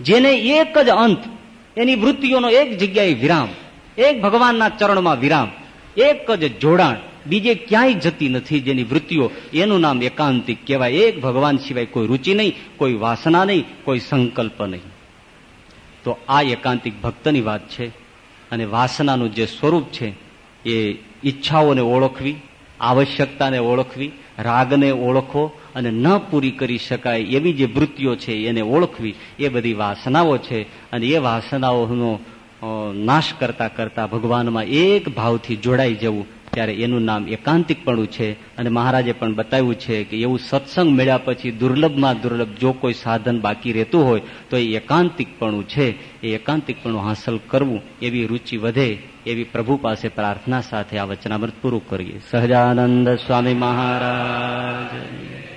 જેને એક જ અંત, એની વૃત્તિઓનો એક જગ્યાએ વિરામ, એક ભગવાનના ચરણમાં વિરામ, એક જ જોડાણ, બીજે ક્યાંય જતી નથી જેની વૃત્તિઓ, એનું નામ એકાંતિક કહેવાય. એક ભગવાન સિવાય કોઈ રુચિ નહીં, કોઈ વાસના નહીં, કોઈ સંકલ્પ નહીં. તો આ એકાંતિક ભક્તની વાત છે અને વાસનાનું જે સ્વરૂપ છે, એ ઈચ્છાઓને ઓળખવી, આવશ્યકતાને ઓળખવી, રાગને ઓળખવો અને ન પૂરી કરી શકાય એવી જે વૃત્તિઓ છે એને ઓળખવી એ બધી વાસનાઓ છે. અને એ વાસનાઓનો નાશ કરતા કરતા ભગવાનમાં એક ભાવથી જોડાઈ જવું ત્યારે એનું નામ એકાંતિકપણું છે. અને મહારાજે પણ બતાવ્યું છે કે એવું સત્સંગ મળ્યા પછી દુર્લભમાં દુર્લભ જો કોઈ સાધન બાકી રહેતું હોય તો એ એકાંતિકપણું છે. એ એકાંતિકપણું હાંસલ કરવું એવી રુચિ વધે એવી પ્રભુ પાસે પ્રાર્થના સાથે આ વચનામૃત પૂરું કરીએ. સહજાનંદ સ્વામી મહારાજ.